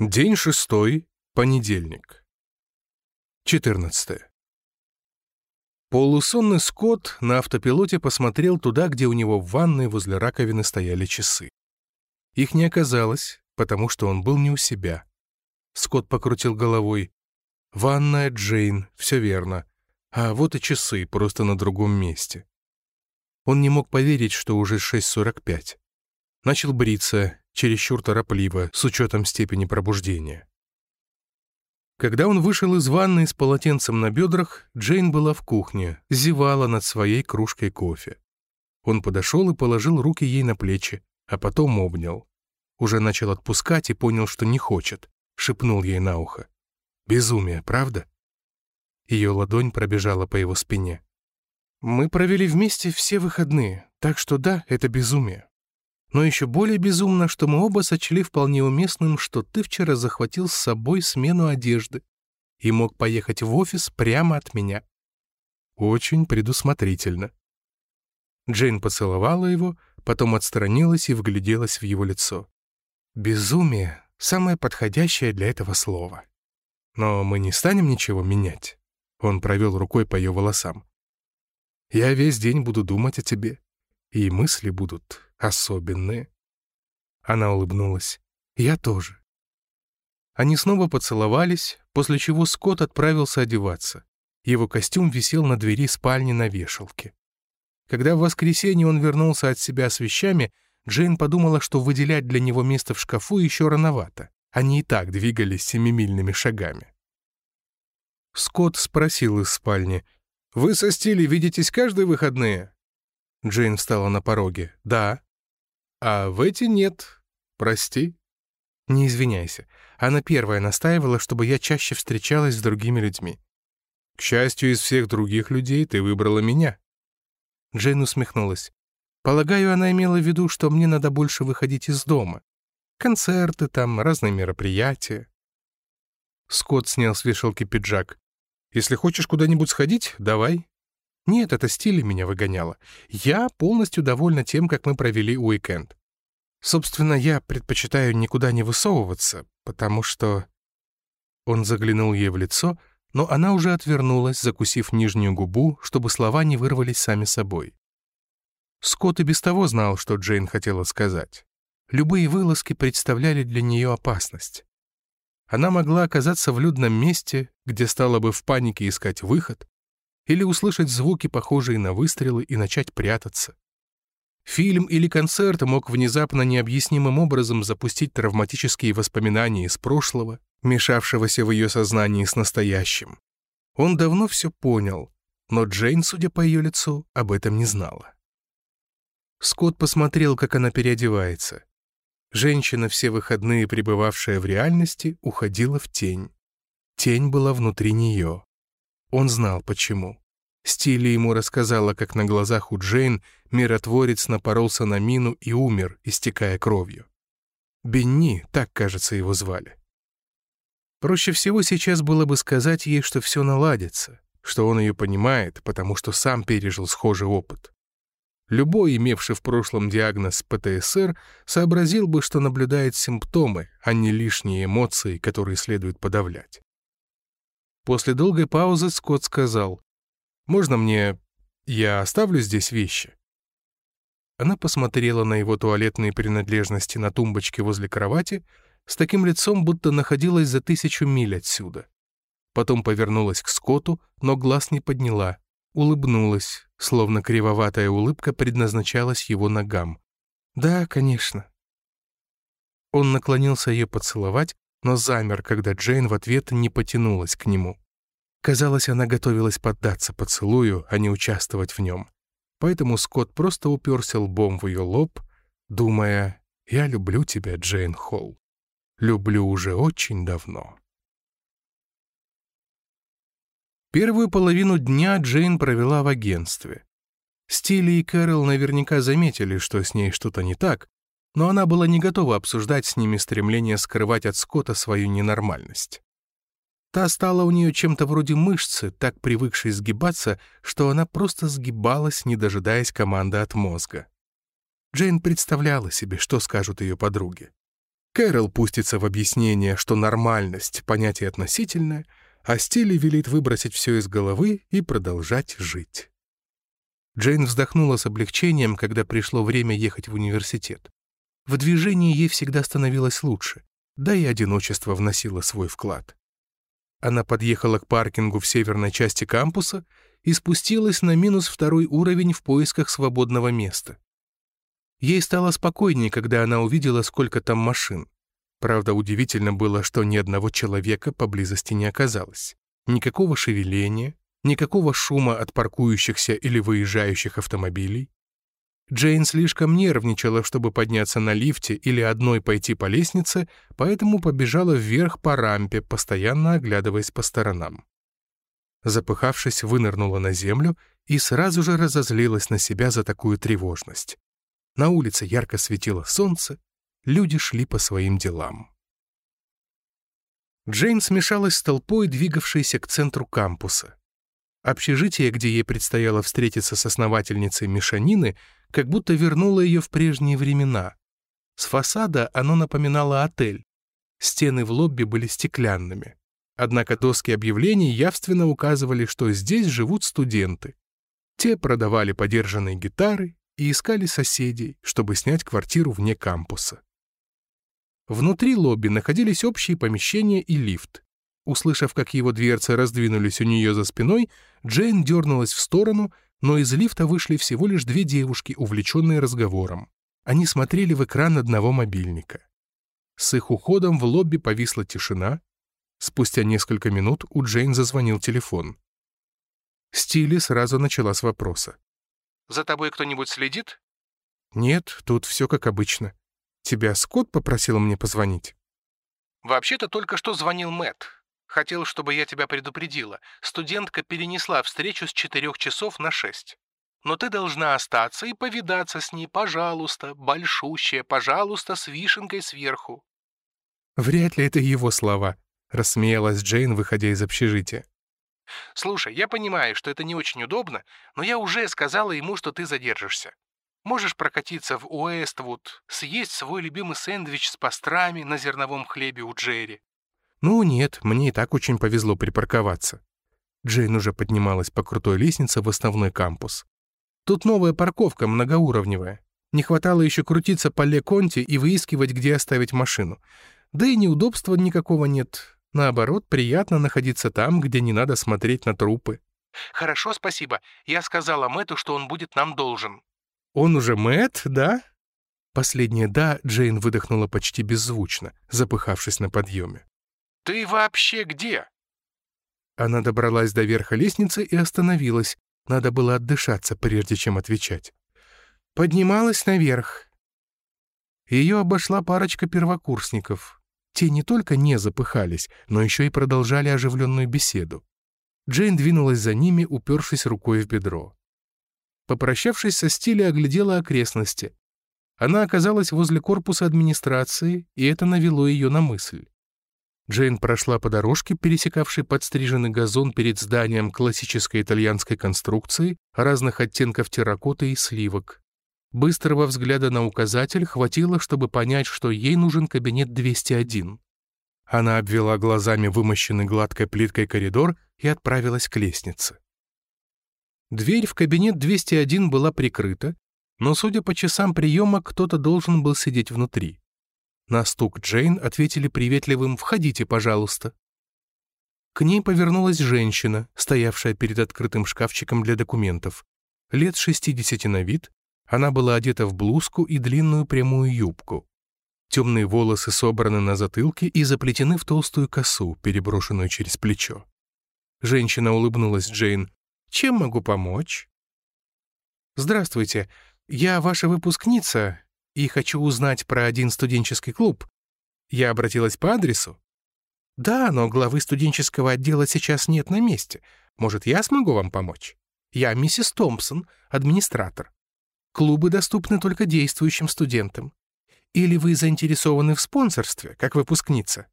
День шестой, понедельник. 14. Полусонный Скотт на автопилоте посмотрел туда, где у него в ванной возле раковины стояли часы. Их не оказалось, потому что он был не у себя. Скотт покрутил головой. «Ванная Джейн, все верно. А вот и часы, просто на другом месте». Он не мог поверить, что уже 6.45. Начал бриться, чересчур торопливо, с учетом степени пробуждения. Когда он вышел из ванны с полотенцем на бедрах, Джейн была в кухне, зевала над своей кружкой кофе. Он подошел и положил руки ей на плечи, а потом обнял. Уже начал отпускать и понял, что не хочет, шепнул ей на ухо. «Безумие, правда?» Ее ладонь пробежала по его спине. «Мы провели вместе все выходные, так что да, это безумие. Но еще более безумно, что мы оба сочли вполне уместным, что ты вчера захватил с собой смену одежды и мог поехать в офис прямо от меня. Очень предусмотрительно. Джейн поцеловала его, потом отстранилась и вгляделась в его лицо. Безумие — самое подходящее для этого слова. Но мы не станем ничего менять. Он провел рукой по ее волосам. Я весь день буду думать о тебе, и мысли будут особенные. Она улыбнулась. Я тоже. Они снова поцеловались, после чего Скотт отправился одеваться. Его костюм висел на двери спальни на вешалке. Когда в воскресенье он вернулся от себя с вещами, Джейн подумала, что выделять для него место в шкафу еще рановато. Они и так двигались семимильными шагами. Скотт спросил из спальни, «Вы со Стили видитесь каждые выходные?» Джейн встала на пороге. «Да». «А в эти нет. Прости». «Не извиняйся. Она первая настаивала, чтобы я чаще встречалась с другими людьми». «К счастью, из всех других людей ты выбрала меня». Джейн усмехнулась. «Полагаю, она имела в виду, что мне надо больше выходить из дома. Концерты там, разные мероприятия». Скотт снял с вешалки пиджак. «Если хочешь куда-нибудь сходить, давай. Нет, это стиль меня выгоняло. Я полностью довольна тем, как мы провели уикенд. Собственно, я предпочитаю никуда не высовываться, потому что...» Он заглянул ей в лицо, но она уже отвернулась, закусив нижнюю губу, чтобы слова не вырвались сами собой. Скотт и без того знал, что Джейн хотела сказать. Любые вылазки представляли для нее опасность. Она могла оказаться в людном месте, где стала бы в панике искать выход, или услышать звуки, похожие на выстрелы, и начать прятаться. Фильм или концерт мог внезапно необъяснимым образом запустить травматические воспоминания из прошлого, мешавшегося в ее сознании с настоящим. Он давно все понял, но Джейн, судя по ее лицу, об этом не знала. Скотт посмотрел, как она переодевается. Женщина, все выходные пребывавшая в реальности, уходила в тень. Тень была внутри нее. Он знал, почему. Стилли ему рассказала, как на глазах у Джейн миротворец напоролся на мину и умер, истекая кровью. Бенни, так, кажется, его звали. Проще всего сейчас было бы сказать ей, что все наладится, что он ее понимает, потому что сам пережил схожий опыт. Любой, имевший в прошлом диагноз ПТСР, сообразил бы, что наблюдает симптомы, а не лишние эмоции, которые следует подавлять. После долгой паузы Скотт сказал, «Можно мне... я оставлю здесь вещи?» Она посмотрела на его туалетные принадлежности на тумбочке возле кровати с таким лицом, будто находилась за тысячу миль отсюда. Потом повернулась к Скотту, но глаз не подняла, улыбнулась, словно кривоватая улыбка предназначалась его ногам. «Да, конечно». Он наклонился ее поцеловать, но замер, когда Джейн в ответ не потянулась к нему. Казалось, она готовилась поддаться поцелую, а не участвовать в нем. Поэтому Скотт просто уперся лбом в ее лоб, думая «Я люблю тебя, Джейн Холл. Люблю уже очень давно». Первую половину дня Джейн провела в агентстве. Стили и Кэрол наверняка заметили, что с ней что-то не так, но она была не готова обсуждать с ними стремление скрывать от Скотта свою ненормальность. Та стала у нее чем-то вроде мышцы, так привыкшей сгибаться, что она просто сгибалась, не дожидаясь команды от мозга. Джейн представляла себе, что скажут ее подруги. Кэрол пустится в объяснение, что нормальность — понятие относительное, а Стилли велит выбросить все из головы и продолжать жить. Джейн вздохнула с облегчением, когда пришло время ехать в университет. В движении ей всегда становилось лучше, да и одиночество вносило свой вклад. Она подъехала к паркингу в северной части кампуса и спустилась на минус второй уровень в поисках свободного места. Ей стало спокойнее, когда она увидела, сколько там машин. Правда, удивительно было, что ни одного человека поблизости не оказалось. Никакого шевеления, никакого шума от паркующихся или выезжающих автомобилей. Джейн слишком нервничала, чтобы подняться на лифте или одной пойти по лестнице, поэтому побежала вверх по рампе, постоянно оглядываясь по сторонам. Запыхавшись, вынырнула на землю и сразу же разозлилась на себя за такую тревожность. На улице ярко светило солнце, люди шли по своим делам. Джейн смешалась с толпой, двигавшейся к центру кампуса. Общежитие, где ей предстояло встретиться с основательницей Мишанины, как будто вернуло ее в прежние времена. С фасада оно напоминало отель. Стены в лобби были стеклянными. Однако доски объявлений явственно указывали, что здесь живут студенты. Те продавали подержанные гитары и искали соседей, чтобы снять квартиру вне кампуса. Внутри лобби находились общие помещения и лифт. Услышав, как его дверцы раздвинулись у нее за спиной, Джейн дернулась в сторону но из лифта вышли всего лишь две девушки, увлеченные разговором. Они смотрели в экран одного мобильника. С их уходом в лобби повисла тишина. Спустя несколько минут у Джейн зазвонил телефон. Стили сразу начала с вопроса. «За тобой кто-нибудь следит?» «Нет, тут все как обычно. Тебя Скотт попросил мне позвонить?» «Вообще-то только что звонил Мэтт. Хотел, чтобы я тебя предупредила. Студентка перенесла встречу с четырех часов на шесть. Но ты должна остаться и повидаться с ней, пожалуйста, большущая, пожалуйста, с вишенкой сверху». «Вряд ли это его слова», — рассмеялась Джейн, выходя из общежития. «Слушай, я понимаю, что это не очень удобно, но я уже сказала ему, что ты задержишься. Можешь прокатиться в Уэствуд, съесть свой любимый сэндвич с пастрами на зерновом хлебе у Джерри. «Ну нет, мне и так очень повезло припарковаться». Джейн уже поднималась по крутой лестнице в основной кампус. «Тут новая парковка, многоуровневая. Не хватало еще крутиться по Ле-Конте и выискивать, где оставить машину. Да и неудобства никакого нет. Наоборот, приятно находиться там, где не надо смотреть на трупы». «Хорошо, спасибо. Я сказала Мэтту, что он будет нам должен». «Он уже Мэтт, да?» Последнее «да» Джейн выдохнула почти беззвучно, запыхавшись на подъеме. «Ты вообще где?» Она добралась до верха лестницы и остановилась. Надо было отдышаться, прежде чем отвечать. Поднималась наверх. Ее обошла парочка первокурсников. Те не только не запыхались, но еще и продолжали оживленную беседу. Джейн двинулась за ними, упершись рукой в бедро. Попрощавшись со Стиле, оглядела окрестности. Она оказалась возле корпуса администрации, и это навело ее на мысль. Джейн прошла по дорожке, пересекавшей подстриженный газон перед зданием классической итальянской конструкции разных оттенков терракоты и сливок. Быстрого взгляда на указатель хватило, чтобы понять, что ей нужен кабинет 201. Она обвела глазами вымощенный гладкой плиткой коридор и отправилась к лестнице. Дверь в кабинет 201 была прикрыта, но, судя по часам приема, кто-то должен был сидеть внутри. На стук Джейн ответили приветливым «Входите, пожалуйста». К ней повернулась женщина, стоявшая перед открытым шкафчиком для документов. Лет 60 на вид, она была одета в блузку и длинную прямую юбку. Темные волосы собраны на затылке и заплетены в толстую косу, переброшенную через плечо. Женщина улыбнулась Джейн. «Чем могу помочь?» «Здравствуйте. Я ваша выпускница, и хочу узнать про один студенческий клуб. Я обратилась по адресу. Да, но главы студенческого отдела сейчас нет на месте. Может, я смогу вам помочь? Я миссис Томпсон, администратор. Клубы доступны только действующим студентам. Или вы заинтересованы в спонсорстве, как выпускница?»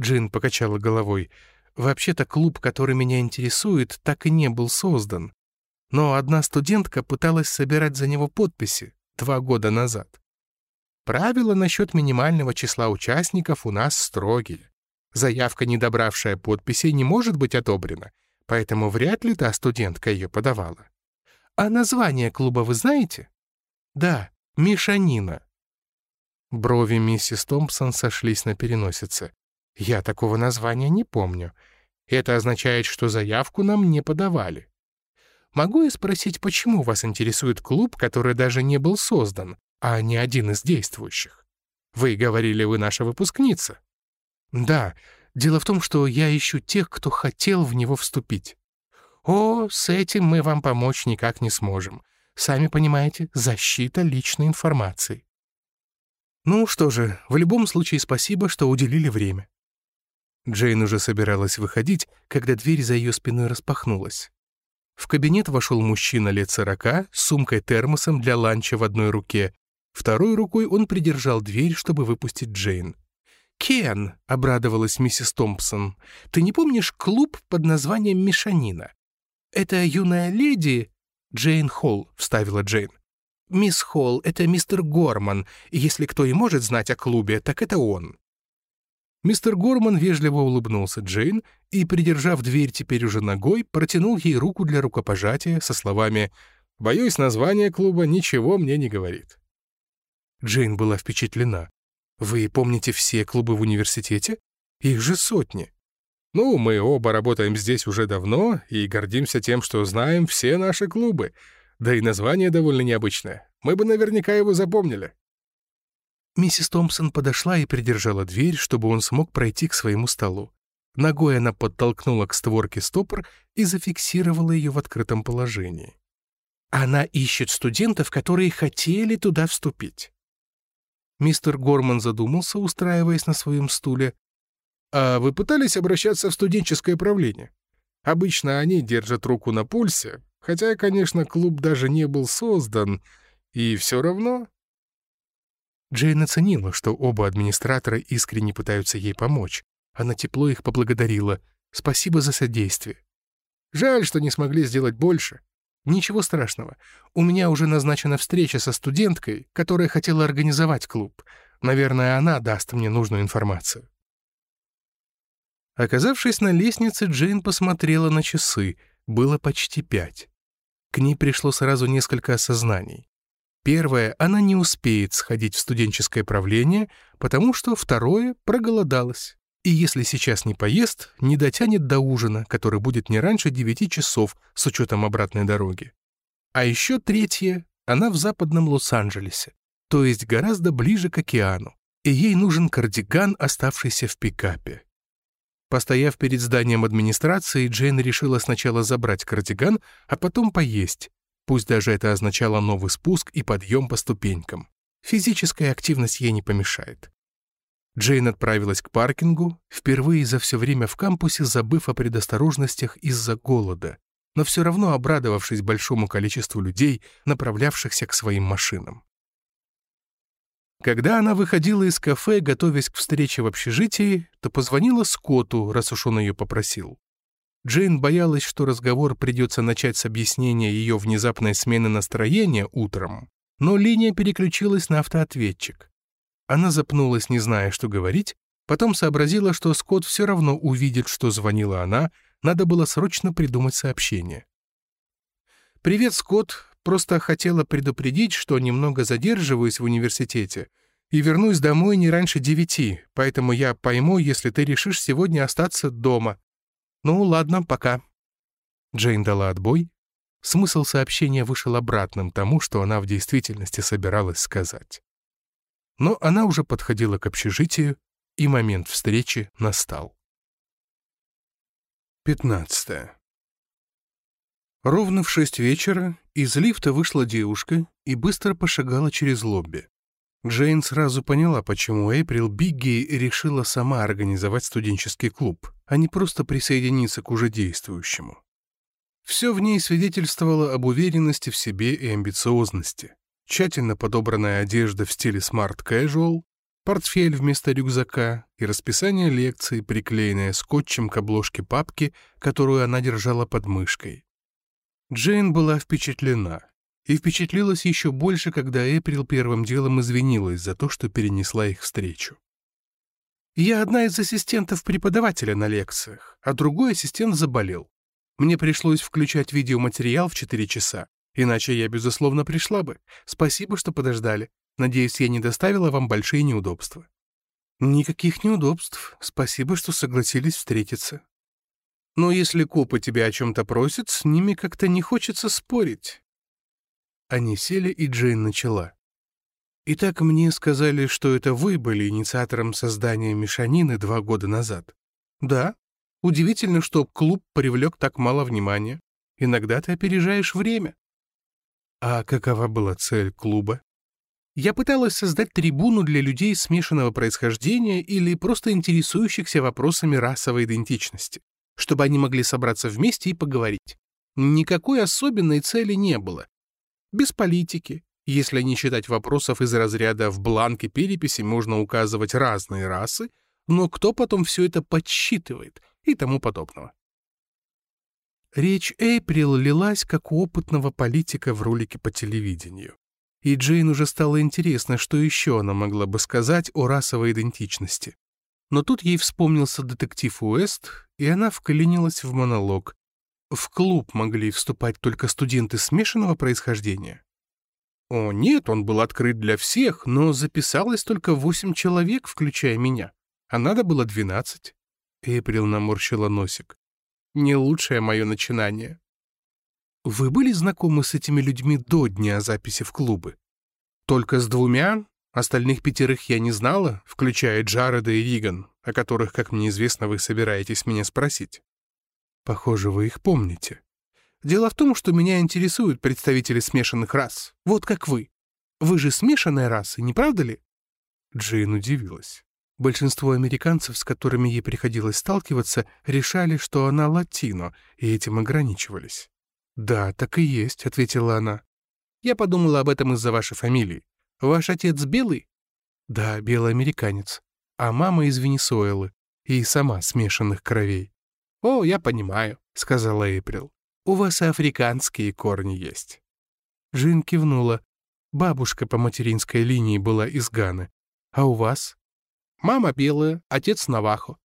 Джин покачала головой. «Вообще-то клуб, который меня интересует, так и не был создан. Но одна студентка пыталась собирать за него подписи два года назад. Правила насчет минимального числа участников у нас строгие. Заявка, не добравшая подписей, не может быть одобрена, поэтому вряд ли та студентка ее подавала. А название клуба вы знаете? Да, Мишанина. Брови миссис Томпсон сошлись на переносице. Я такого названия не помню. Это означает, что заявку нам не подавали. Могу я спросить, почему вас интересует клуб, который даже не был создан, а не один из действующих? Вы говорили, вы наша выпускница. Да, дело в том, что я ищу тех, кто хотел в него вступить. О, с этим мы вам помочь никак не сможем. Сами понимаете, защита личной информации. Ну что же, в любом случае спасибо, что уделили время. Джейн уже собиралась выходить, когда дверь за ее спиной распахнулась. В кабинет вошел мужчина лет сорока с сумкой-термосом для ланча в одной руке. Второй рукой он придержал дверь, чтобы выпустить Джейн. «Кен», — обрадовалась миссис Томпсон, — «ты не помнишь клуб под названием «Мешанина»?» «Это юная леди...» «Джейн Холл», — вставила Джейн. «Мисс Холл, это мистер Горман, если кто и может знать о клубе, так это он». Мистер Горман вежливо улыбнулся Джейн и, придержав дверь теперь уже ногой, протянул ей руку для рукопожатия со словами «Боюсь, название клуба ничего мне не говорит». Джейн была впечатлена. «Вы помните все клубы в университете? Их же сотни». «Ну, мы оба работаем здесь уже давно и гордимся тем, что знаем все наши клубы. Да и название довольно необычное. Мы бы наверняка его запомнили». Миссис Томпсон подошла и придержала дверь, чтобы он смог пройти к своему столу. Ногой она подтолкнула к створке стопор и зафиксировала ее в открытом положении. Она ищет студентов, которые хотели туда вступить. Мистер Горман задумался, устраиваясь на своем стуле. «А вы пытались обращаться в студенческое правление? Обычно они держат руку на пульсе, хотя, конечно, клуб даже не был создан, и все равно Джейн оценила, что оба администратора искренне пытаются ей помочь. Она тепло их поблагодарила. «Спасибо за содействие». «Жаль, что не смогли сделать больше». «Ничего страшного. У меня уже назначена встреча со студенткой, которая хотела организовать клуб. Наверное, она даст мне нужную информацию». Оказавшись на лестнице, Джейн посмотрела на часы. Было почти пять. К ней пришло сразу несколько осознаний. Первое, она не успеет сходить в студенческое правление, потому что второе проголодалась. И если сейчас не поест, не дотянет до ужина, который будет не раньше 9 часов с учетом обратной дороги. А еще третье, она в западном Лос-Анджелесе, то есть гораздо ближе к океану, и ей нужен кардиган, оставшийся в пикапе. Постояв перед зданием администрации, Джейн решила сначала забрать кардиган, а потом поесть, Пусть даже это означало новый спуск и подъем по ступенькам. Физическая активность ей не помешает. Джейн отправилась к паркингу, впервые за все время в кампусе забыв о предосторожностях из-за голода, но все равно обрадовавшись большому количеству людей, направлявшихся к своим машинам. Когда она выходила из кафе, готовясь к встрече в общежитии, то позвонила Скотту, раз уж он ее попросил. Джейн боялась, что разговор придется начать с объяснения ее внезапной смены настроения утром, но линия переключилась на автоответчик. Она запнулась, не зная, что говорить, потом сообразила, что Скотт все равно увидит, что звонила она, надо было срочно придумать сообщение. «Привет, Скотт. Просто хотела предупредить, что немного задерживаюсь в университете и вернусь домой не раньше девяти, поэтому я пойму, если ты решишь сегодня остаться дома. «Ну, ладно, пока». Джейн дала отбой. Смысл сообщения вышел обратным тому, что она в действительности собиралась сказать. Но она уже подходила к общежитию, и момент встречи настал. 15. Ровно в шесть вечера из лифта вышла девушка и быстро пошагала через лобби. Джейн сразу поняла, почему Эйприл Бигги решила сама организовать студенческий клуб, а не просто присоединиться к уже действующему. Все в ней свидетельствовало об уверенности в себе и амбициозности. Тщательно подобранная одежда в стиле Casual, портфель вместо рюкзака и расписание лекций, приклеенное скотчем к обложке папки, которую она держала под мышкой. Джейн была впечатлена. И впечатлилась еще больше, когда Эприл первым делом извинилась за то, что перенесла их встречу. «Я одна из ассистентов преподавателя на лекциях, а другой ассистент заболел. Мне пришлось включать видеоматериал в 4 часа, иначе я, безусловно, пришла бы. Спасибо, что подождали. Надеюсь, я не доставила вам большие неудобства». «Никаких неудобств. Спасибо, что согласились встретиться. Но если копы тебя о чем-то просят, с ними как-то не хочется спорить». Они сели, и Джейн начала. «Итак, мне сказали, что это вы были инициатором создания мешанины два года назад. Да, удивительно, что клуб привлек так мало внимания. Иногда ты опережаешь время». «А какова была цель клуба?» Я пыталась создать трибуну для людей смешанного происхождения или просто интересующихся вопросами расовой идентичности, чтобы они могли собраться вместе и поговорить. Никакой особенной цели не было. Без политики, если не считать вопросов из разряда «в бланке переписи можно указывать разные расы», но кто потом все это подсчитывает и тому подобного. Речь Эйприл лилась как у опытного политика в ролике по телевидению и Джейн уже стало интересно, что еще она могла бы сказать о расовой идентичности. Но тут ей вспомнился детектив Уэст, и она вклинилась в монолог. В клуб могли вступать только студенты смешанного происхождения. О, нет, он был открыт для всех, но записалось только восемь человек, включая меня. А надо было двенадцать. Эприл наморщила носик. Не лучшее мое начинание. Вы были знакомы с этими людьми до дня записи в клубы? Только с двумя? Остальных пятерых я не знала, включая Джареда и Риган, о которых, как мне известно, вы собираетесь меня спросить. Похоже, вы их помните. Дело в том, что меня интересуют представители смешанных рас, вот как вы. Вы же смешанная раса, не правда ли? Джейн удивилась. Большинство американцев, с которыми ей приходилось сталкиваться, решали, что она латино, и этим ограничивались. «Да, так и есть», — ответила она. «Я подумала об этом из-за вашей фамилии. Ваш отец белый?» «Да, белый американец. А мама из Венесуэлы. И сама смешанных кровей». «О, я понимаю», — сказала Эйприл. «У вас африканские корни есть». Жин кивнула. Бабушка по материнской линии была из Ганы. «А у вас?» «Мама белая, отец Навахо.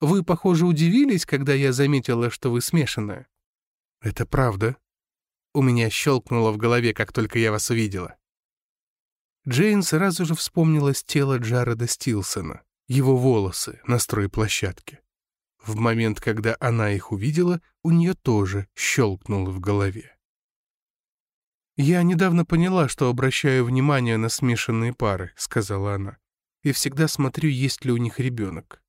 Вы, похоже, удивились, когда я заметила, что вы смешанная?» «Это правда?» У меня щелкнуло в голове, как только я вас увидела. Джейн сразу же вспомнилось тело Джареда Стилсона, его волосы на стройплощадке. В момент, когда она их увидела, у нее тоже щелкнуло в голове. «Я недавно поняла, что обращаю внимание на смешанные пары», — сказала она, «и всегда смотрю, есть ли у них ребенок.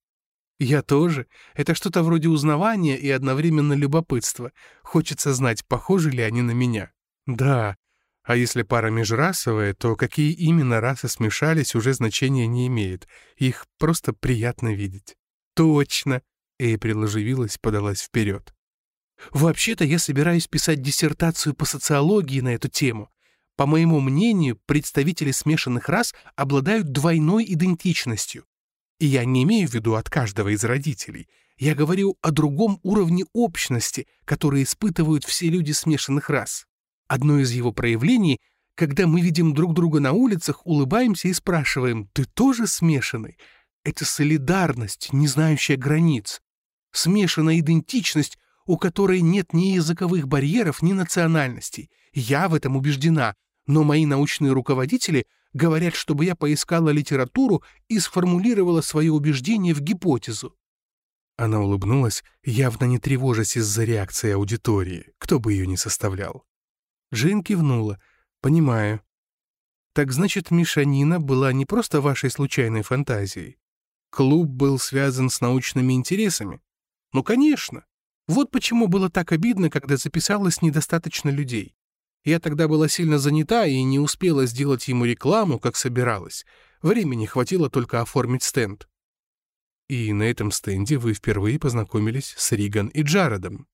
«Я тоже. Это что-то вроде узнавания и одновременно любопытства. Хочется знать, похожи ли они на меня». «Да. А если пара межрасовая, то какие именно расы смешались, уже значения не имеет. Их просто приятно видеть». «Точно!» Эйприл оживилась, подалась вперед. «Вообще-то я собираюсь писать диссертацию по социологии на эту тему. По моему мнению, представители смешанных рас обладают двойной идентичностью. И я не имею в виду от каждого из родителей. Я говорю о другом уровне общности, который испытывают все люди смешанных рас. Одно из его проявлений — когда мы видим друг друга на улицах, улыбаемся и спрашиваем «Ты тоже смешанный?» Это солидарность, не знающая границ. Смешанная идентичность, у которой нет ни языковых барьеров, ни национальностей. Я в этом убеждена, но мои научные руководители Говорят, чтобы я поискала литературу и сформулировала свое убеждение в гипотезу. Она улыбнулась, явно не тревожась из-за реакции аудитории, кто бы ее ни составлял. Джин кивнула. «Понимаю. Так значит, Мишанина была не просто вашей случайной фантазией. Клуб был связан с научными интересами? Ну, конечно. Вот почему было так обидно, когда записалось недостаточно людей. Я тогда была сильно занята и не успела сделать ему рекламу, как собиралась. Времени хватило только оформить стенд. И на этом стенде вы впервые познакомились с Риган и Джаредом.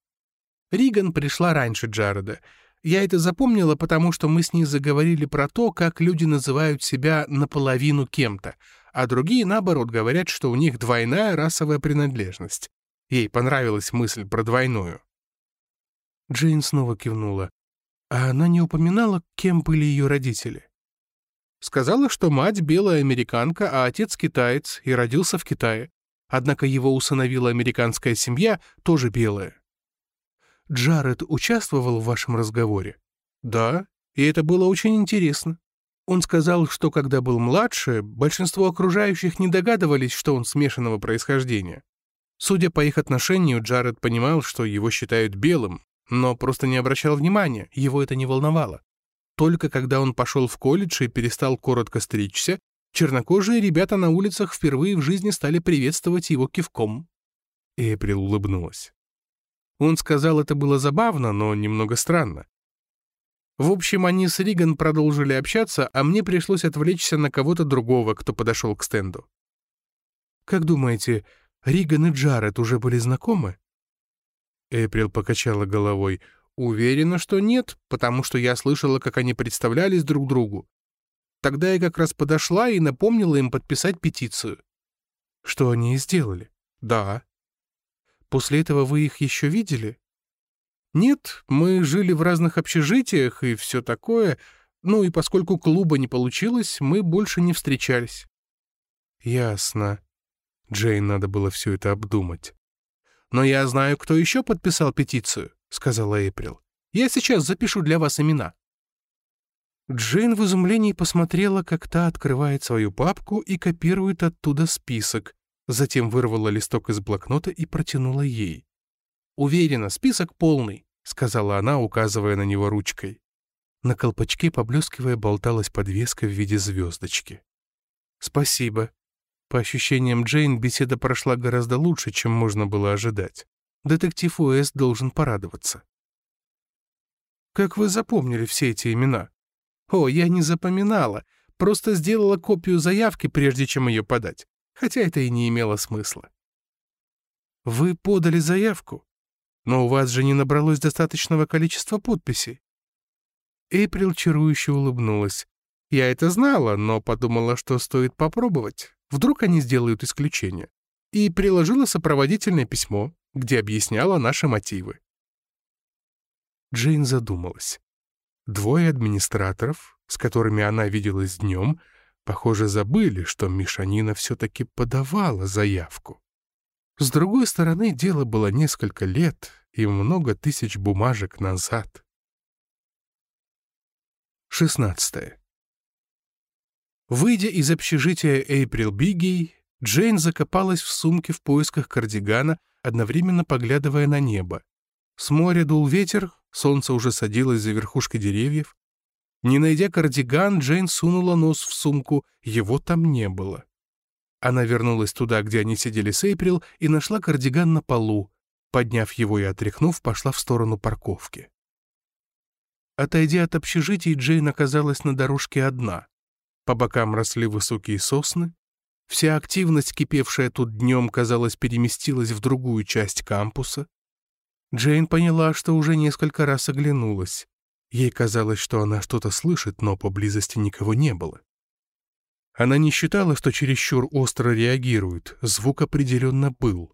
Риган пришла раньше Джареда. Я это запомнила, потому что мы с ней заговорили про то, как люди называют себя наполовину кем-то, а другие, наоборот, говорят, что у них двойная расовая принадлежность. Ей понравилась мысль про двойную. Джейн снова кивнула. А она не упоминала, кем были ее родители? Сказала, что мать белая американка, а отец китаец и родился в Китае. Однако его усыновила американская семья, тоже белая. Джаред участвовал в вашем разговоре? Да, и это было очень интересно. Он сказал, что когда был младше, большинство окружающих не догадывались, что он смешанного происхождения. Судя по их отношению, Джаред понимал, что его считают белым, но просто не обращал внимания, его это не волновало. Только когда он пошел в колледж и перестал коротко стричься, чернокожие ребята на улицах впервые в жизни стали приветствовать его кивком. Эприл улыбнулась. Он сказал, это было забавно, но немного странно. В общем, они с Риган продолжили общаться, а мне пришлось отвлечься на кого-то другого, кто подошел к стенду. «Как думаете, Риган и Джаред уже были знакомы?» Эприл покачала головой. «Уверена, что нет, потому что я слышала, как они представлялись друг другу. Тогда я как раз подошла и напомнила им подписать петицию». «Что они и сделали?» «Да». «После этого вы их еще видели?» «Нет, мы жили в разных общежитиях и все такое, ну и поскольку клуба не получилось, мы больше не встречались». «Ясно». Джейн надо было все это обдумать. «Но я знаю, кто еще подписал петицию», — сказала Эйприл. «Я сейчас запишу для вас имена». Джейн в изумлении посмотрела, как та открывает свою папку и копирует оттуда список, затем вырвала листок из блокнота и протянула ей. «Уверена, список полный», — сказала она, указывая на него ручкой. На колпачке, поблескивая, болталась подвеска в виде звездочки. «Спасибо», по ощущениям Джейн, беседа прошла гораздо лучше, чем можно было ожидать. Детектив Уэст должен порадоваться. «Как вы запомнили все эти имена?» «О, я не запоминала, просто сделала копию заявки, прежде чем ее подать, хотя это и не имело смысла». «Вы подали заявку, но у вас же не набралось достаточного количества подписей». Эйприл чарующе улыбнулась. «Я это знала, но подумала, что стоит попробовать». Вдруг они сделают исключение. И приложила сопроводительное письмо, где объясняла наши мотивы. Джейн задумалась. Двое администраторов, с которыми она виделась днем, похоже, забыли, что Мишанина все-таки подавала заявку. С другой стороны, дело было несколько лет и много тысяч бумажек назад. 16. Выйдя из общежития Эйприл Биггей, Джейн закопалась в сумке в поисках кардигана, одновременно поглядывая на небо. С моря дул ветер, солнце уже садилось за верхушкой деревьев. Не найдя кардиган, Джейн сунула нос в сумку, его там не было. Она вернулась туда, где они сидели с Эйприл, и нашла кардиган на полу. Подняв его и отряхнув, пошла в сторону парковки. Отойдя от общежития, Джейн оказалась на дорожке одна. По бокам росли высокие сосны. Вся активность, кипевшая тут днем, казалось, переместилась в другую часть кампуса. Джейн поняла, что уже несколько раз оглянулась. Ей казалось, что она что-то слышит, но поблизости никого не было. Она не считала, что чересчур остро реагирует, звук определенно был.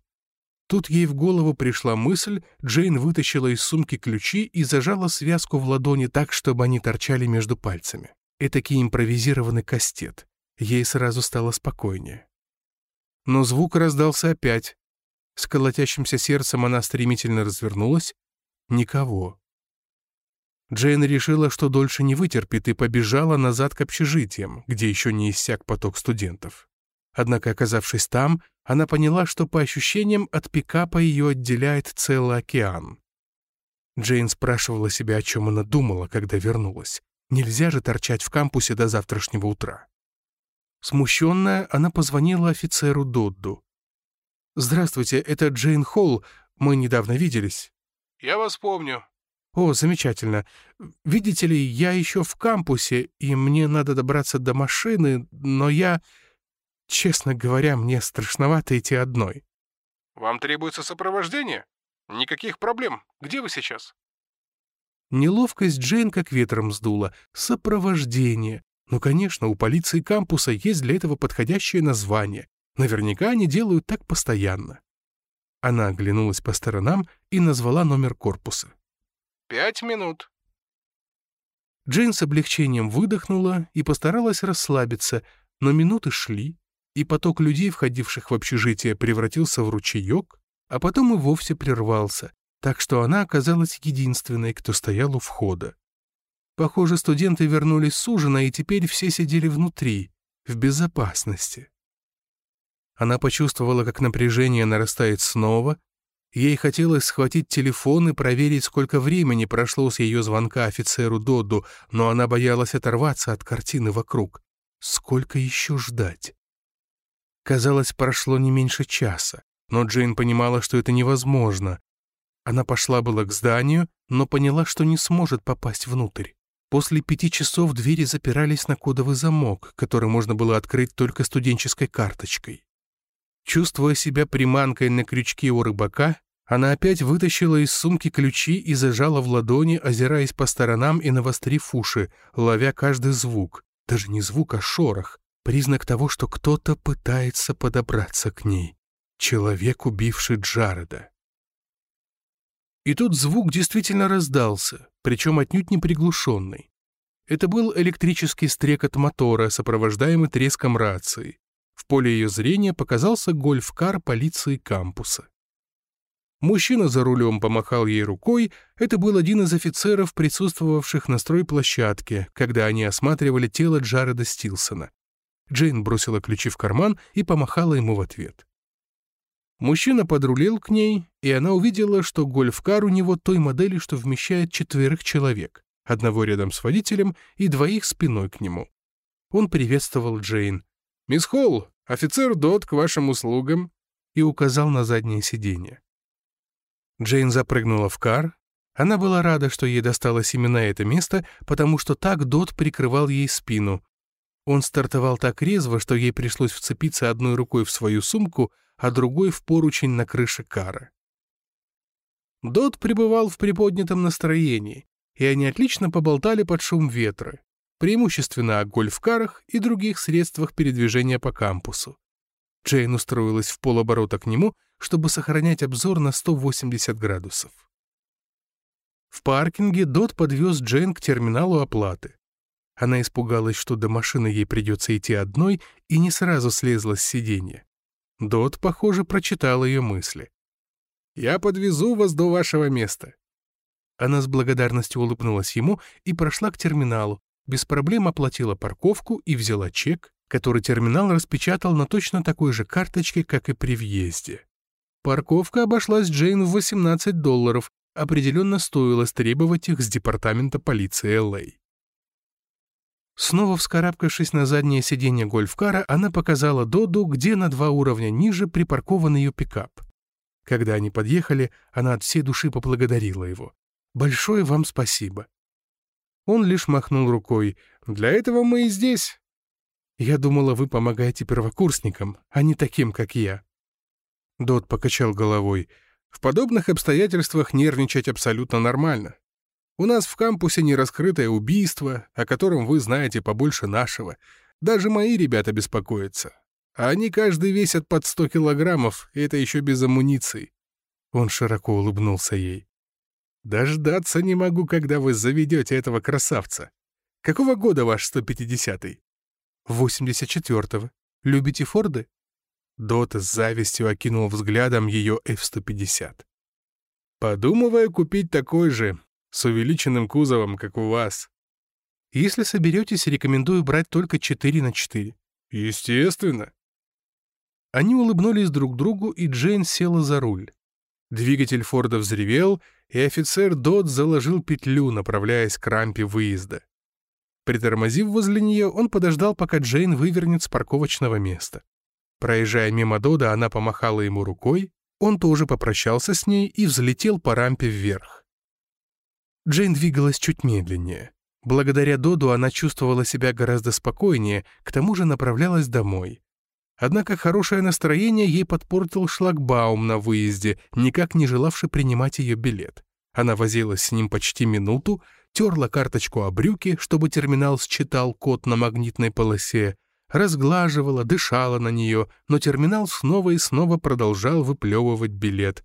Тут ей в голову пришла мысль, Джейн вытащила из сумки ключи и зажала связку в ладони так, чтобы они торчали между пальцами этакий импровизированный кастет. Ей сразу стало спокойнее. Но звук раздался опять. С колотящимся сердцем она стремительно развернулась. Никого. Джейн решила, что дольше не вытерпит, и побежала назад к общежитиям, где еще не иссяк поток студентов. Однако, оказавшись там, она поняла, что по ощущениям от пикапа ее отделяет целый океан. Джейн спрашивала себя, о чем она думала, когда вернулась. Нельзя же торчать в кампусе до завтрашнего утра. Смущенная, она позвонила офицеру Додду. «Здравствуйте, это Джейн Холл. Мы недавно виделись». «Я вас помню». «О, замечательно. Видите ли, я еще в кампусе, и мне надо добраться до машины, но я... Честно говоря, мне страшновато идти одной». «Вам требуется сопровождение? Никаких проблем. Где вы сейчас?» Неловкость Джейн как ветром сдула. Сопровождение. Ну, конечно, у полиции кампуса есть для этого подходящее название. Наверняка они делают так постоянно. Она оглянулась по сторонам и назвала номер корпуса. «Пять минут». Джейн с облегчением выдохнула и постаралась расслабиться, но минуты шли, и поток людей, входивших в общежитие, превратился в ручеек, а потом и вовсе прервался, так что она оказалась единственной, кто стоял у входа. Похоже, студенты вернулись с ужина, и теперь все сидели внутри, в безопасности. Она почувствовала, как напряжение нарастает снова. Ей хотелось схватить телефон и проверить, сколько времени прошло с ее звонка офицеру Додду, но она боялась оторваться от картины вокруг. Сколько еще ждать? Казалось, прошло не меньше часа, но Джейн понимала, что это невозможно. Она пошла было к зданию, но поняла, что не сможет попасть внутрь. После пяти часов двери запирались на кодовый замок, который можно было открыть только студенческой карточкой. Чувствуя себя приманкой на крючке у рыбака, она опять вытащила из сумки ключи и зажала в ладони, озираясь по сторонам и навострив уши, ловя каждый звук. Даже не звук, а шорох. Признак того, что кто-то пытается подобраться к ней. Человек, убивший Джареда. И тут звук действительно раздался, причем отнюдь не приглушенный. Это был электрический стрекот мотора, сопровождаемый треском рации. В поле ее зрения показался гольф-кар полиции кампуса. Мужчина за рулем помахал ей рукой, это был один из офицеров, присутствовавших на стройплощадке, когда они осматривали тело Джареда Стилсона. Джейн бросила ключи в карман и помахала ему в ответ. Мужчина подрулил к ней, и она увидела, что гольф-кар у него той модели, что вмещает четверых человек, одного рядом с водителем и двоих спиной к нему. Он приветствовал Джейн. «Мисс Холл, офицер Дот к вашим услугам», и указал на заднее сиденье. Джейн запрыгнула в кар. Она была рада, что ей досталось именно это место, потому что так Дот прикрывал ей спину. Он стартовал так резво, что ей пришлось вцепиться одной рукой в свою сумку, а другой в поручень на крыше кара. Дот пребывал в приподнятом настроении, и они отлично поболтали под шум ветра, преимущественно о гольф-карах и других средствах передвижения по кампусу. Джейн устроилась в полоборота к нему, чтобы сохранять обзор на 180 градусов. В паркинге Дот подвез Джейн к терминалу оплаты. Она испугалась, что до машины ей придется идти одной, и не сразу слезла с сиденья. Дот, похоже, прочитал ее мысли. «Я подвезу вас до вашего места». Она с благодарностью улыбнулась ему и прошла к терминалу, без проблем оплатила парковку и взяла чек, который терминал распечатал на точно такой же карточке, как и при въезде. Парковка обошлась Джейн в 18 долларов, определенно стоило стребовать их с департамента полиции Л.А. Снова вскарабкавшись на заднее сиденье гольфкара, она показала Доду, где на два уровня ниже припаркован ее пикап. Когда они подъехали, она от всей души поблагодарила его. «Большое вам спасибо». Он лишь махнул рукой. «Для этого мы и здесь». «Я думала, вы помогаете первокурсникам, а не таким, как я». Дот покачал головой. «В подобных обстоятельствах нервничать абсолютно нормально. У нас в кампусе нераскрытое убийство, о котором вы знаете побольше нашего. Даже мои ребята беспокоятся. А они каждый весят под 100 килограммов, и это еще без амуниции». Он широко улыбнулся ей. «Дождаться не могу, когда вы заведете этого красавца. Какого года ваш 150-й?» «84-го. Любите Форды?» Дот с завистью окинул взглядом ее F-150. «Подумываю купить такой же, с увеличенным кузовом, как у вас. Если соберетесь, рекомендую брать только 4 на 4. Естественно. Они улыбнулись друг другу, и Джейн села за руль. Двигатель Форда взревел, и офицер Дот заложил петлю, направляясь к рампе выезда. Притормозив возле нее, он подождал, пока Джейн вывернет с парковочного места. Проезжая мимо Дода, она помахала ему рукой, он тоже попрощался с ней и взлетел по рампе вверх. Джейн двигалась чуть медленнее. Благодаря Доду она чувствовала себя гораздо спокойнее, к тому же направлялась домой. Однако хорошее настроение ей подпортил шлагбаум на выезде, никак не желавший принимать ее билет. Она возилась с ним почти минуту, терла карточку о брюки, чтобы терминал считал код на магнитной полосе, разглаживала, дышала на нее, но терминал снова и снова продолжал выплевывать билет,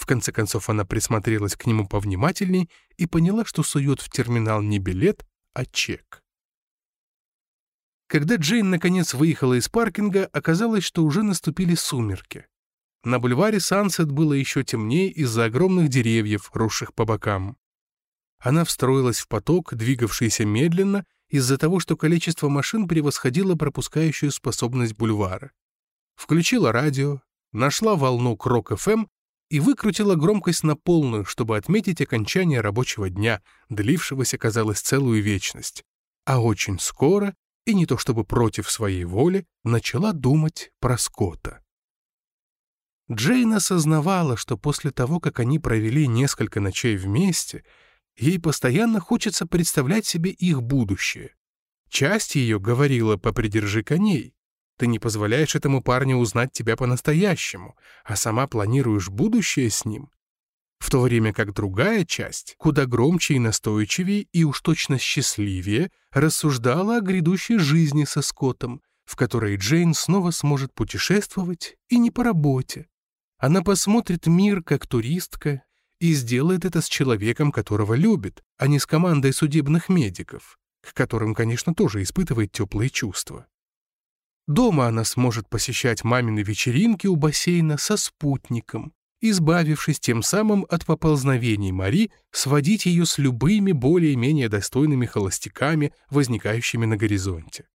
в конце концов она присмотрелась к нему повнимательней и поняла, что сует в терминал не билет, а чек. Когда Джейн наконец выехала из паркинга, оказалось, что уже наступили сумерки. На бульваре Сансет было еще темнее из-за огромных деревьев, росших по бокам. Она встроилась в поток, двигавшийся медленно, из-за того, что количество машин превосходило пропускающую способность бульвара. Включила радио, нашла волну Крок-ФМ и выкрутила громкость на полную, чтобы отметить окончание рабочего дня, длившегося, казалось, целую вечность. А очень скоро, и не то чтобы против своей воли, начала думать про Скотта. Джейн осознавала, что после того, как они провели несколько ночей вместе, ей постоянно хочется представлять себе их будущее. Часть ее говорила «попридержи коней». Ты не позволяешь этому парню узнать тебя по-настоящему, а сама планируешь будущее с ним. В то время как другая часть, куда громче и настойчивее, и уж точно счастливее, рассуждала о грядущей жизни со Скоттом, в которой Джейн снова сможет путешествовать и не по работе, она посмотрит мир как туристка и сделает это с человеком, которого любит, а не с командой судебных медиков, к которым, конечно, тоже испытывает теплые чувства. Дома она сможет посещать мамины вечеринки у бассейна со спутником, избавившись тем самым от поползновений Мари сводить ее с любыми более-менее достойными холостяками, возникающими на горизонте.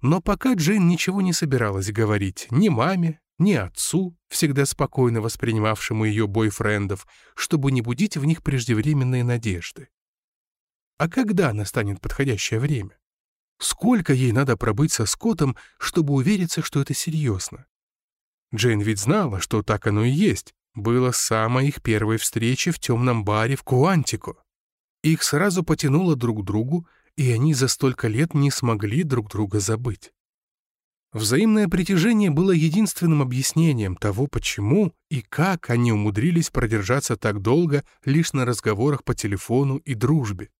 Но пока Джейн ничего не собиралась говорить ни маме, ни отцу, всегда спокойно воспринимавшему ее бойфрендов, чтобы не будить в них преждевременные надежды. А когда настанет подходящее время? Сколько ей надо пробыть со Скоттом, чтобы увериться, что это серьезно? Джейн ведь знала, что так оно и есть. Было самой их первой встречи в темном баре в Куантико. Их сразу потянуло друг к другу, и они за столько лет не смогли друг друга забыть. Взаимное притяжение было единственным объяснением того, почему и как они умудрились продержаться так долго лишь на разговорах по телефону и дружбе.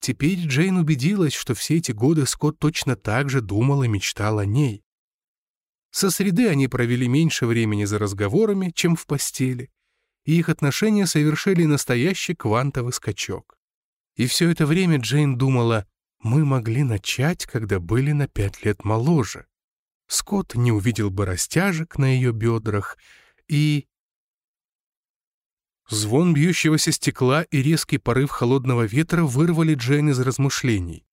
Теперь Джейн убедилась, что все эти годы Скотт точно так же думал и мечтал о ней. Со среды они провели меньше времени за разговорами, чем в постели, и их отношения совершили настоящий квантовый скачок. И все это время Джейн думала, мы могли начать, когда были на пять лет моложе. Скотт не увидел бы растяжек на ее бедрах, и... Звон бьющегося стекла и резкий порыв холодного ветра вырвали Джейн из размышлений.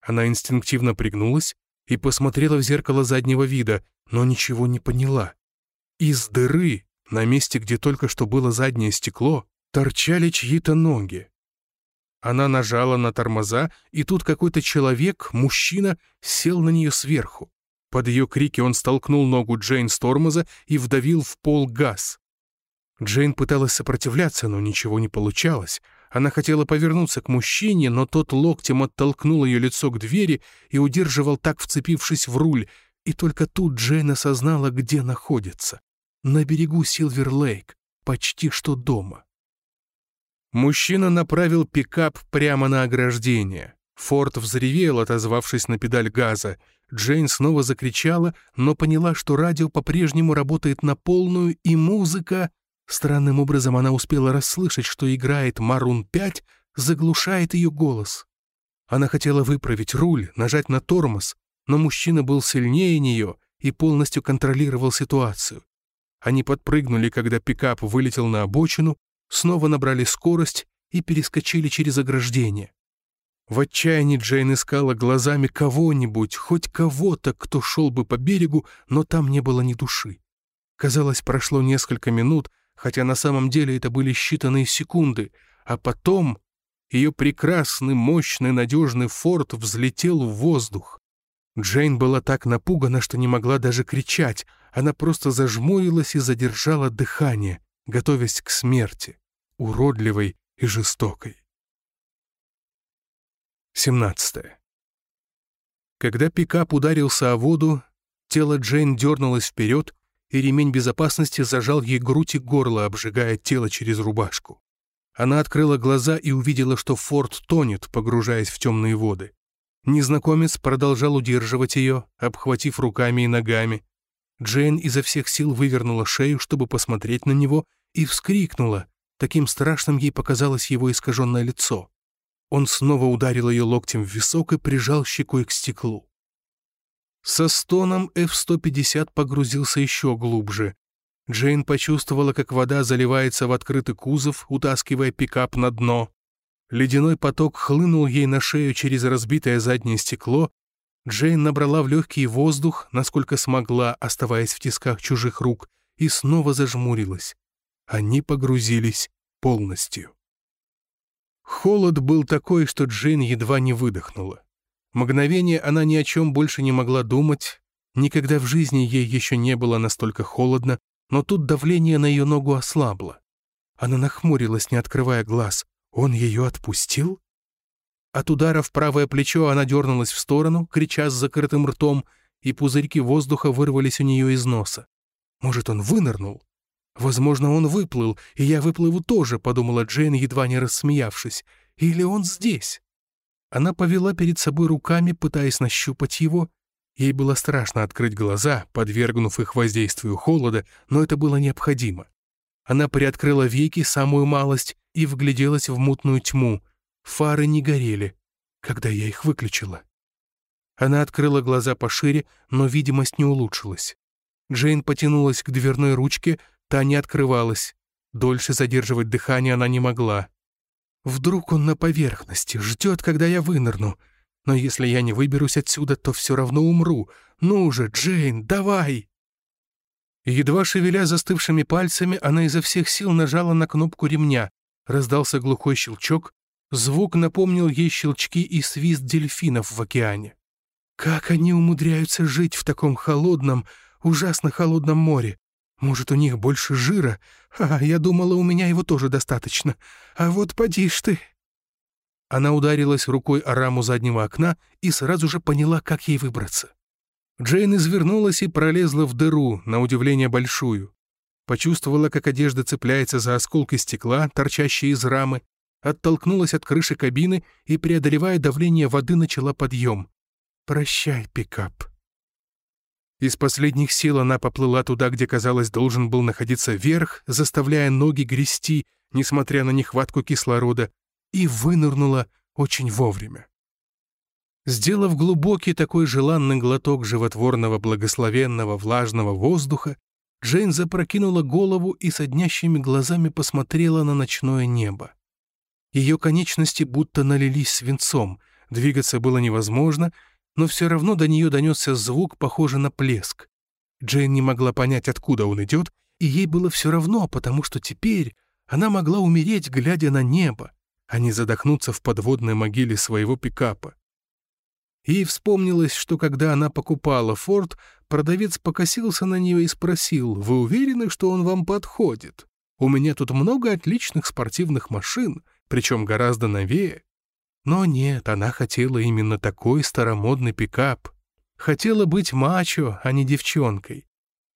Она инстинктивно пригнулась и посмотрела в зеркало заднего вида, но ничего не поняла. Из дыры, на месте, где только что было заднее стекло, торчали чьи-то ноги. Она нажала на тормоза, и тут какой-то человек, мужчина, сел на нее сверху. Под ее крики он столкнул ногу Джейн с тормоза и вдавил в пол газ. Джейн пыталась сопротивляться, но ничего не получалось. Она хотела повернуться к мужчине, но тот локтем оттолкнул ее лицо к двери и удерживал так, вцепившись в руль. И только тут Джейн осознала, где находится. На берегу Силвер-Лейк, почти что дома. Мужчина направил пикап прямо на ограждение. Форд взревел, отозвавшись на педаль газа. Джейн снова закричала, но поняла, что радио по-прежнему работает на полную, и музыка... Странным образом она успела расслышать, что играет «Марун-5», заглушает ее голос. Она хотела выправить руль, нажать на тормоз, но мужчина был сильнее нее и полностью контролировал ситуацию. Они подпрыгнули, когда пикап вылетел на обочину, снова набрали скорость и перескочили через ограждение. В отчаянии Джейн искала глазами кого-нибудь, хоть кого-то, кто шел бы по берегу, но там не было ни души. Казалось, прошло несколько минут, хотя на самом деле это были считанные секунды, а потом ее прекрасный, мощный, надежный форт взлетел в воздух. Джейн была так напугана, что не могла даже кричать, она просто зажмурилась и задержала дыхание, готовясь к смерти, уродливой и жестокой. 17. Когда пикап ударился о воду, тело Джейн дернулось вперед, и ремень безопасности зажал ей грудь и горло, обжигая тело через рубашку. Она открыла глаза и увидела, что Форд тонет, погружаясь в темные воды. Незнакомец продолжал удерживать ее, обхватив руками и ногами. Джейн изо всех сил вывернула шею, чтобы посмотреть на него, и вскрикнула. Таким страшным ей показалось его искаженное лицо. Он снова ударил ее локтем в висок и прижал щекой к стеклу. Со стоном F-150 погрузился еще глубже. Джейн почувствовала, как вода заливается в открытый кузов, утаскивая пикап на дно. Ледяной поток хлынул ей на шею через разбитое заднее стекло. Джейн набрала в легкий воздух, насколько смогла, оставаясь в тисках чужих рук, и снова зажмурилась. Они погрузились полностью. Холод был такой, что Джейн едва не выдохнула. Мгновение она ни о чем больше не могла думать. Никогда в жизни ей еще не было настолько холодно, но тут давление на ее ногу ослабло. Она нахмурилась, не открывая глаз. Он ее отпустил? От удара в правое плечо она дернулась в сторону, крича с закрытым ртом, и пузырьки воздуха вырвались у нее из носа. Может, он вынырнул? Возможно, он выплыл, и я выплыву тоже, подумала Джейн, едва не рассмеявшись. Или он здесь? Она повела перед собой руками, пытаясь нащупать его, Ей было страшно открыть глаза, подвергнув их воздействию холода, но это было необходимо. Она приоткрыла веки самую малость и вгляделась в мутную тьму. Фары не горели, когда я их выключила. Она открыла глаза пошире, но видимость не улучшилась. Джейн потянулась к дверной ручке, та не открывалась. Дольше задерживать дыхание она не могла. «Вдруг он на поверхности, ждет, когда я вынырну», но если я не выберусь отсюда, то все равно умру. Ну же, Джейн, давай!» Едва шевеля застывшими пальцами, она изо всех сил нажала на кнопку ремня. Раздался глухой щелчок. Звук напомнил ей щелчки и свист дельфинов в океане. Как они умудряются жить в таком холодном, ужасно холодном море? Может, у них больше жира? А, я думала, у меня его тоже достаточно. А вот поди ж ты!» Она ударилась рукой о раму заднего окна и сразу же поняла, как ей выбраться. Джейн извернулась и пролезла в дыру, на удивление большую. Почувствовала, как одежда цепляется за осколки стекла, торчащие из рамы, оттолкнулась от крыши кабины и, преодолевая давление воды, начала подъем. «Прощай, пикап». Из последних сил она поплыла туда, где, казалось, должен был находиться верх, заставляя ноги грести, несмотря на нехватку кислорода, и вынырнула очень вовремя. Сделав глубокий такой желанный глоток животворного благословенного влажного воздуха, Джейн запрокинула голову и соднящими глазами посмотрела на ночное небо. Ее конечности будто налились свинцом, двигаться было невозможно, но все равно до нее донесся звук, похожий на плеск. Джейн не могла понять, откуда он идет, и ей было все равно, потому что теперь она могла умереть, глядя на небо, а не задохнуться в подводной могиле своего пикапа. Ей вспомнилось, что когда она покупала «Форд», продавец покосился на нее и спросил, «Вы уверены, что он вам подходит? У меня тут много отличных спортивных машин, причем гораздо новее». Но нет, она хотела именно такой старомодный пикап. Хотела быть мачо, а не девчонкой.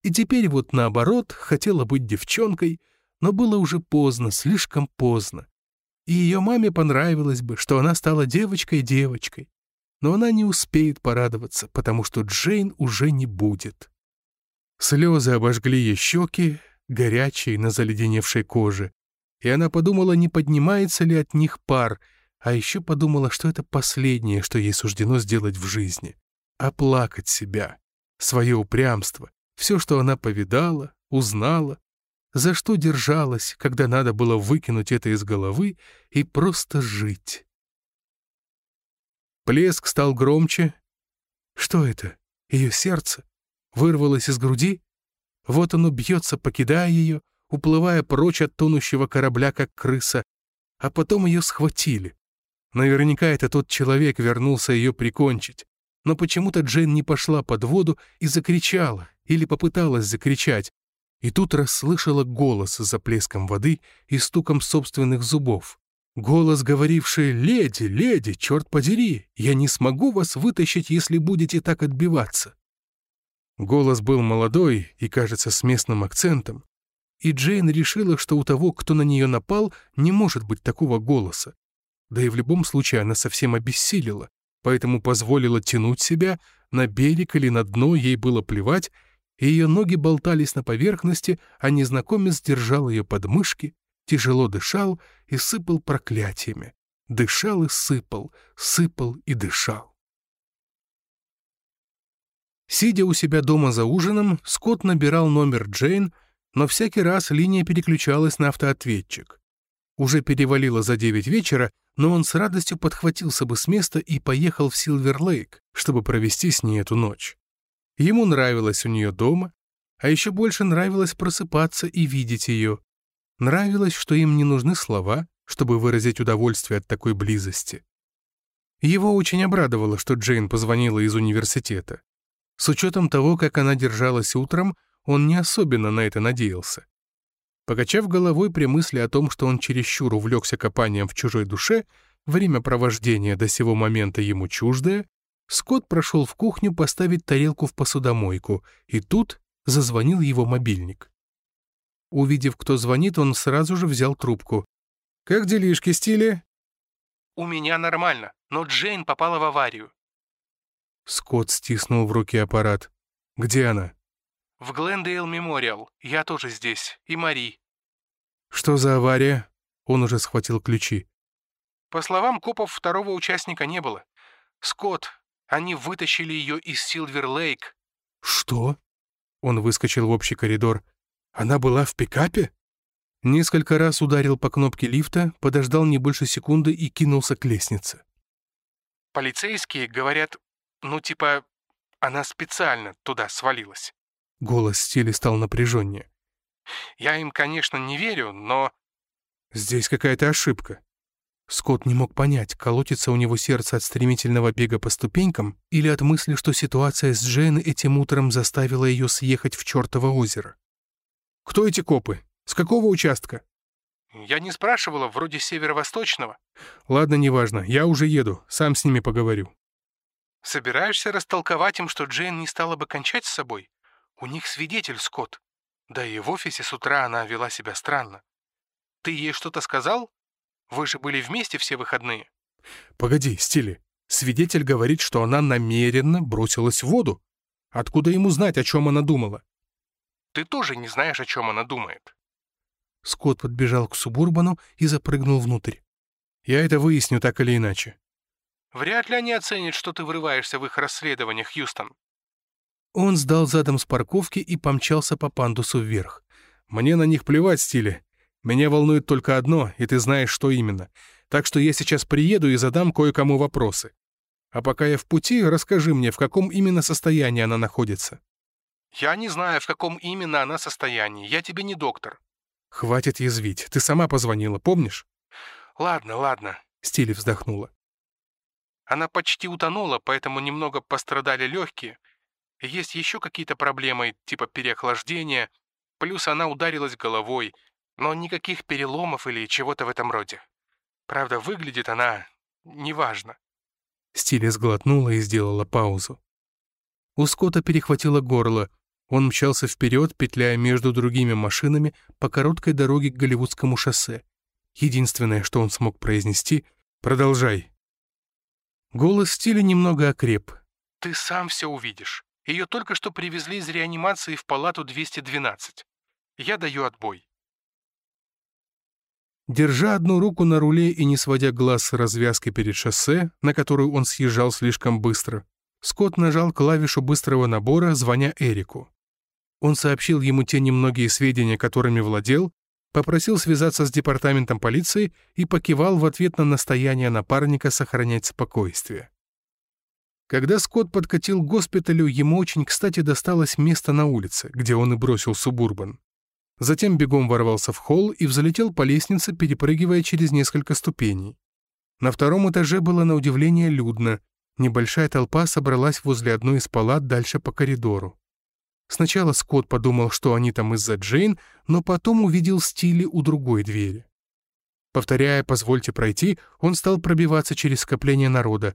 И теперь вот наоборот, хотела быть девчонкой, но было уже поздно, слишком поздно. И ее маме понравилось бы, что она стала девочкой-девочкой. Но она не успеет порадоваться, потому что Джейн уже не будет. Слезы обожгли ей щеки, горячие на заледеневшей коже, и она подумала, не поднимается ли от них пар, а еще подумала, что это последнее, что ей суждено сделать в жизни — оплакать себя, свое упрямство, все, что она повидала, узнала, за что держалась, когда надо было выкинуть это из головы и просто жить. Плеск стал громче. Что это? Ее сердце? Вырвалось из груди? Вот оно бьется, покидая ее, уплывая прочь от тонущего корабля, как крыса, а потом ее схватили. Наверняка это тот человек вернулся ее прикончить. Но почему-то Джейн не пошла под воду и закричала, или попыталась закричать, и тут расслышала голос за плеском воды и стуком собственных зубов. Голос, говоривший «Леди, леди, черт подери, я не смогу вас вытащить, если будете так отбиваться». Голос был молодой и, кажется, с местным акцентом, и Джейн решила, что у того, кто на нее напал, не может быть такого голоса. Да и в любом случае она совсем обессилила, поэтому позволила тянуть себя, на берег или на дно ей было плевать, и ее ноги болтались на поверхности, а незнакомец держал ее под мышки, тяжело дышал и сыпал проклятиями. Дышал и сыпал, сыпал и дышал. Сидя у себя дома за ужином, Скотт набирал номер Джейн, но всякий раз линия переключалась на автоответчик. Уже перевалило за девять вечера, но он с радостью подхватился бы с места и поехал в Силвер-Лейк, чтобы провести с ней эту ночь. Ему нравилось у нее дома, а еще больше нравилось просыпаться и видеть ее. Нравилось, что им не нужны слова, чтобы выразить удовольствие от такой близости. Его очень обрадовало, что Джейн позвонила из университета. С учетом того, как она держалась утром, он не особенно на это надеялся. Покачав головой при мысли о том, что он чересчур увлекся копанием в чужой душе, время провождения до сего момента ему чуждое, Скотт прошел в кухню поставить тарелку в посудомойку, и тут зазвонил его мобильник. Увидев, кто звонит, он сразу же взял трубку. «Как делишки, Стиле?» «У меня нормально, но Джейн попала в аварию. Скотт стиснул в руке аппарат. «Где она?» «В Глендейл Мемориал. Я тоже здесь. И Мари». «Что за авария?» Он уже схватил ключи. По словам копов, второго участника не было. Скотт, они вытащили ее из Силвер-Лейк. «Что?» Он выскочил в общий коридор. «Она была в пикапе?» Несколько раз ударил по кнопке лифта, подождал не больше секунды и кинулся к лестнице. Полицейские говорят, ну, типа, она специально туда свалилась. Голос Стили стал напряженнее. Я им, конечно, не верю, но... Здесь какая-то ошибка. Скотт не мог понять, колотится у него сердце от стремительного бега по ступенькам или от мысли, что ситуация с Джейн этим утром заставила ее съехать в чертово озеро. «Кто эти копы? С какого участка?» «Я не спрашивала, вроде северо-восточного». «Ладно, неважно, я уже еду, сам с ними поговорю». Собираешься растолковать им, что Джейн не стала бы кончать с собой? У них свидетель, Скотт. Да и в офисе с утра она вела себя странно. Ты ей что-то сказал? Вы же были вместе все выходные. Погоди, Стили. Свидетель говорит, что она намеренно бросилась в воду. Откуда ему знать, о чем она думала? Ты тоже не знаешь, о чем она думает. Скотт подбежал к Субурбану и запрыгнул внутрь. Я это выясню так или иначе. Вряд ли они оценят, что ты врываешься в их расследование, Хьюстон. Он сдал задом с парковки и помчался по пандусу вверх. Мне на них плевать, Стиле. Меня волнует только одно, и ты знаешь, что именно. Так что я сейчас приеду и задам кое-кому вопросы. А пока я в пути, расскажи мне, в каком именно состоянии она находится. Я не знаю, в каком именно она состоянии. Я тебе не доктор. Хватит язвить. Ты сама позвонила, помнишь? Ладно, ладно. Стили вздохнула. Она почти утонула, поэтому немного пострадали легкие. Есть еще какие-то проблемы, типа переохлаждения. Плюс она ударилась головой, но никаких переломов или чего-то в этом роде. Правда, выглядит она... неважно. Стиля сглотнула и сделала паузу. У Скотта перехватило горло. Он мчался вперед, петляя между другими машинами по короткой дороге к Голливудскому шоссе. Единственное, что он смог произнести — «Продолжай». Голос Стиля немного окреп. «Ты сам все увидишь. Ее только что привезли из реанимации в палату 212. Я даю отбой». Держа одну руку на руле и не сводя глаз с развязки перед шоссе, на которую он съезжал слишком быстро, Скотт нажал клавишу быстрого набора, звоня Эрику. Он сообщил ему те немногие сведения, которыми владел, попросил связаться с департаментом полиции и покивал в ответ на настояние напарника сохранять спокойствие. Когда Скотт подкатил к госпиталю, ему очень кстати досталось место на улице, где он и бросил субурбан. Затем бегом ворвался в холл и взлетел по лестнице, перепрыгивая через несколько ступеней. На втором этаже было на удивление людно. Небольшая толпа собралась возле одной из палат дальше по коридору. Сначала Скотт подумал, что они там из-за Джейн, но потом увидел Стили у другой двери. Повторяя «позвольте пройти», он стал пробиваться через скопление народа.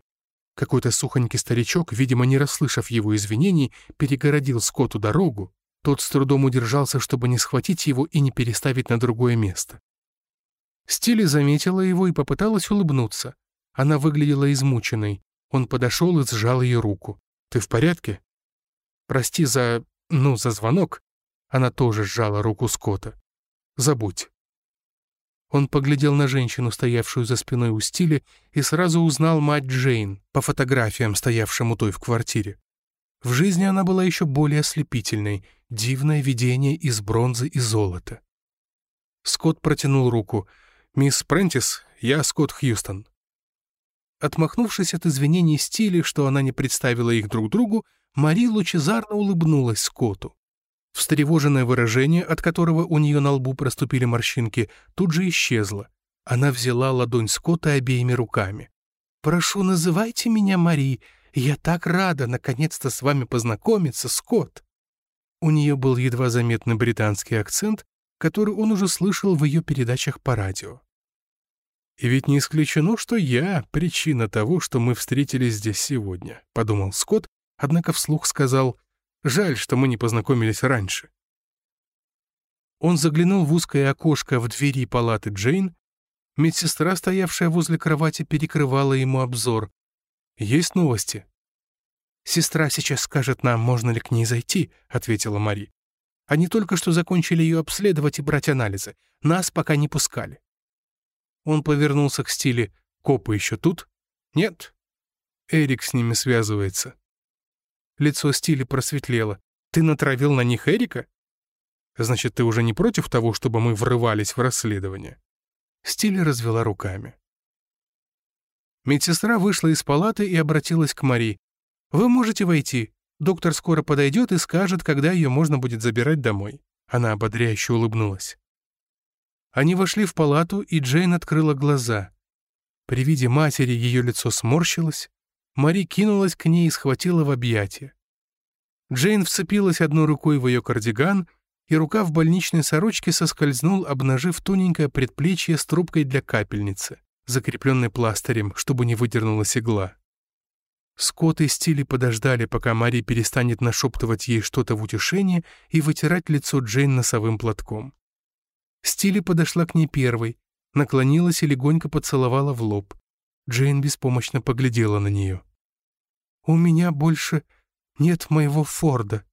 Какой-то сухонький старичок, видимо, не расслышав его извинений, перегородил Скотту дорогу. Тот с трудом удержался, чтобы не схватить его и не переставить на другое место. Стили заметила его и попыталась улыбнуться. Она выглядела измученной. Он подошел и сжал ее руку. «Ты в порядке?» «Прости за ну, за звонок она тоже сжала руку Скотта. Забудь. Он поглядел на женщину, стоявшую за спиной у стиля, и сразу узнал мать Джейн по фотографиям, стоявшим у той в квартире. В жизни она была еще более ослепительной, дивное видение из бронзы и золота. Скотт протянул руку. «Мисс Прентис, я Скотт Хьюстон». Отмахнувшись от извинений Стили, что она не представила их друг другу, Мари лучезарно улыбнулась Скотту. Встревоженное выражение, от которого у нее на лбу проступили морщинки, тут же исчезло. Она взяла ладонь Скотта обеими руками. «Прошу, называйте меня Мари. Я так рада наконец-то с вами познакомиться, Скотт!» У нее был едва заметный британский акцент, который он уже слышал в ее передачах по радио. «И ведь не исключено, что я — причина того, что мы встретились здесь сегодня», — подумал Скотт, однако вслух сказал — Жаль, что мы не познакомились раньше. Он заглянул в узкое окошко в двери палаты Джейн. Медсестра, стоявшая возле кровати, перекрывала ему обзор. «Есть новости?» «Сестра сейчас скажет нам, можно ли к ней зайти», — ответила Мари. «Они только что закончили ее обследовать и брать анализы. Нас пока не пускали». Он повернулся к стиле «Копы еще тут?» «Нет». Эрик с ними связывается. Лицо Стили просветлело. «Ты натравил на них Эрика?» «Значит, ты уже не против того, чтобы мы врывались в расследование?» Стили развела руками. Медсестра вышла из палаты и обратилась к Мари. «Вы можете войти. Доктор скоро подойдет и скажет, когда ее можно будет забирать домой». Она ободряюще улыбнулась. Они вошли в палату, и Джейн открыла глаза. При виде матери ее лицо сморщилось, Мари кинулась к ней и схватила в объятия. Джейн вцепилась одной рукой в ее кардиган, и рука в больничной сорочке соскользнул, обнажив тоненькое предплечье с трубкой для капельницы, закрепленной пластырем, чтобы не выдернулась игла. Скотт и Стили подождали, пока Мари перестанет нашептывать ей что-то в утешение и вытирать лицо Джейн носовым платком. Стили подошла к ней первой, наклонилась и легонько поцеловала в лоб. Джейн беспомощно поглядела на нее. «У меня больше нет моего Форда».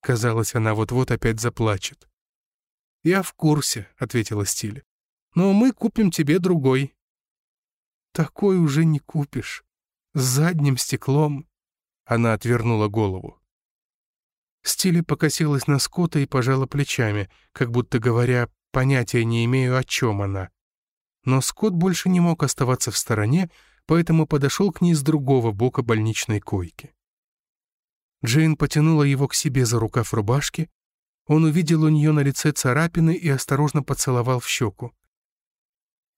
Казалось, она вот-вот опять заплачет. «Я в курсе», — ответила Стиле. «Но мы купим тебе другой». «Такой уже не купишь. С задним стеклом». Она отвернула голову. Стиле покосилась на Скотта и пожала плечами, как будто говоря, понятия не имею, о чем она. Но Скотт больше не мог оставаться в стороне, поэтому подошел к ней с другого бока больничной койки. Джейн потянула его к себе за рукав рубашки. Он увидел у нее на лице царапины и осторожно поцеловал в щеку.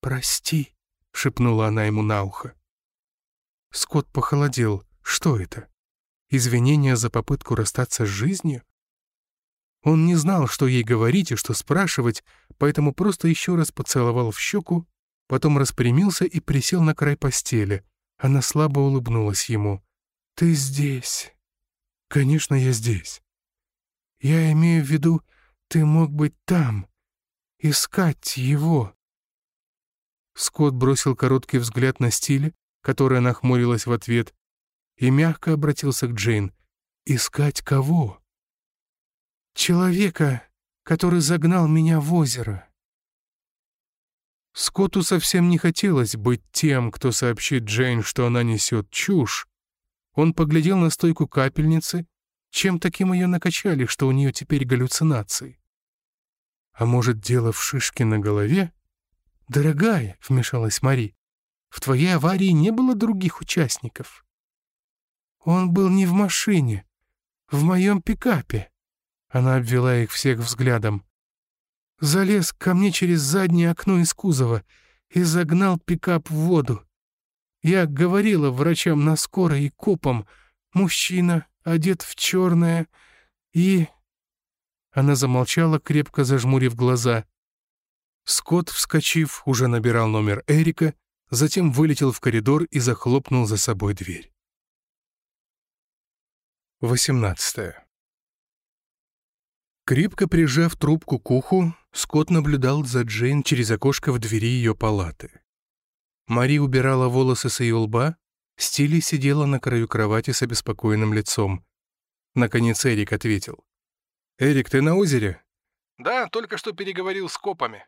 «Прости», — шепнула она ему на ухо. Скотт похолодел. Что это? Извинения за попытку расстаться с жизнью? Он не знал, что ей говорить и что спрашивать, поэтому просто еще раз поцеловал в щеку потом распрямился и присел на край постели. Она слабо улыбнулась ему. «Ты здесь?» «Конечно, я здесь. Я имею в виду, ты мог быть там, искать его». Скотт бросил короткий взгляд на стиле, которая нахмурилась в ответ, и мягко обратился к Джейн. «Искать кого?» «Человека, который загнал меня в озеро». Скотту совсем не хотелось быть тем, кто сообщит Джейн, что она несет чушь. Он поглядел на стойку капельницы, чем таким ее накачали, что у нее теперь галлюцинации. А может, дело в шишке на голове? «Дорогая», — вмешалась Мари, — «в твоей аварии не было других участников». «Он был не в машине, в моем пикапе». Она обвела их всех взглядом залез ко мне через заднее окно из кузова и загнал пикап в воду. Я говорила врачам на скорой и копам, мужчина, одет в черное, и... Она замолчала, крепко зажмурив глаза. Скотт, вскочив, уже набирал номер Эрика, затем вылетел в коридор и захлопнул за собой дверь. 18. Крепко прижав трубку к уху, Скотт наблюдал за Джейн через окошко в двери ее палаты. Мари убирала волосы с ее лба, Стили сидела на краю кровати с обеспокоенным лицом. Наконец Эрик ответил. «Эрик, ты на озере?» «Да, только что переговорил с копами».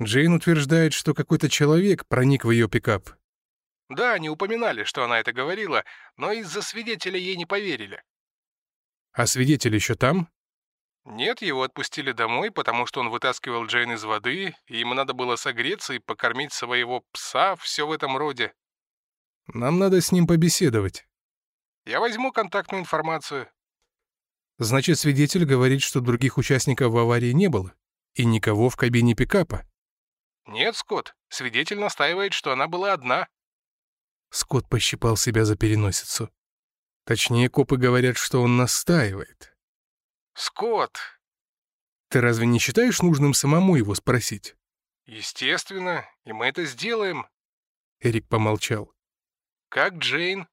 Джейн утверждает, что какой-то человек проник в ее пикап. Да, они упоминали, что она это говорила, но из-за свидетеля ей не поверили. А свидетель еще там? Нет, его отпустили домой, потому что он вытаскивал Джейн из воды, и ему надо было согреться и покормить своего пса, все в этом роде. Нам надо с ним побеседовать. Я возьму контактную информацию. Значит, свидетель говорит, что других участников в аварии не было, и никого в кабине пикапа. Нет, Скотт, свидетель настаивает, что она была одна. Скотт пощипал себя за переносицу. Точнее, копы говорят, что он настаивает. Скотт! Ты разве не считаешь нужным самому его спросить? Естественно, и мы это сделаем. Эрик помолчал. Как Джейн?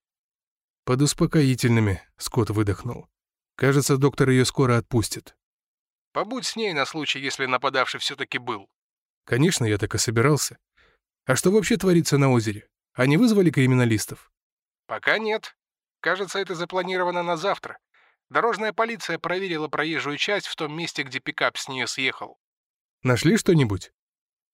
Под успокоительными, Скотт выдохнул. Кажется, доктор ее скоро отпустит. Побудь с ней на случай, если нападавший все-таки был. Конечно, я так и собирался. А что вообще творится на озере? Они вызвали криминалистов? Пока нет. Кажется, это запланировано на завтра. Дорожная полиция проверила проезжую часть в том месте, где пикап с нее съехал. Нашли что-нибудь?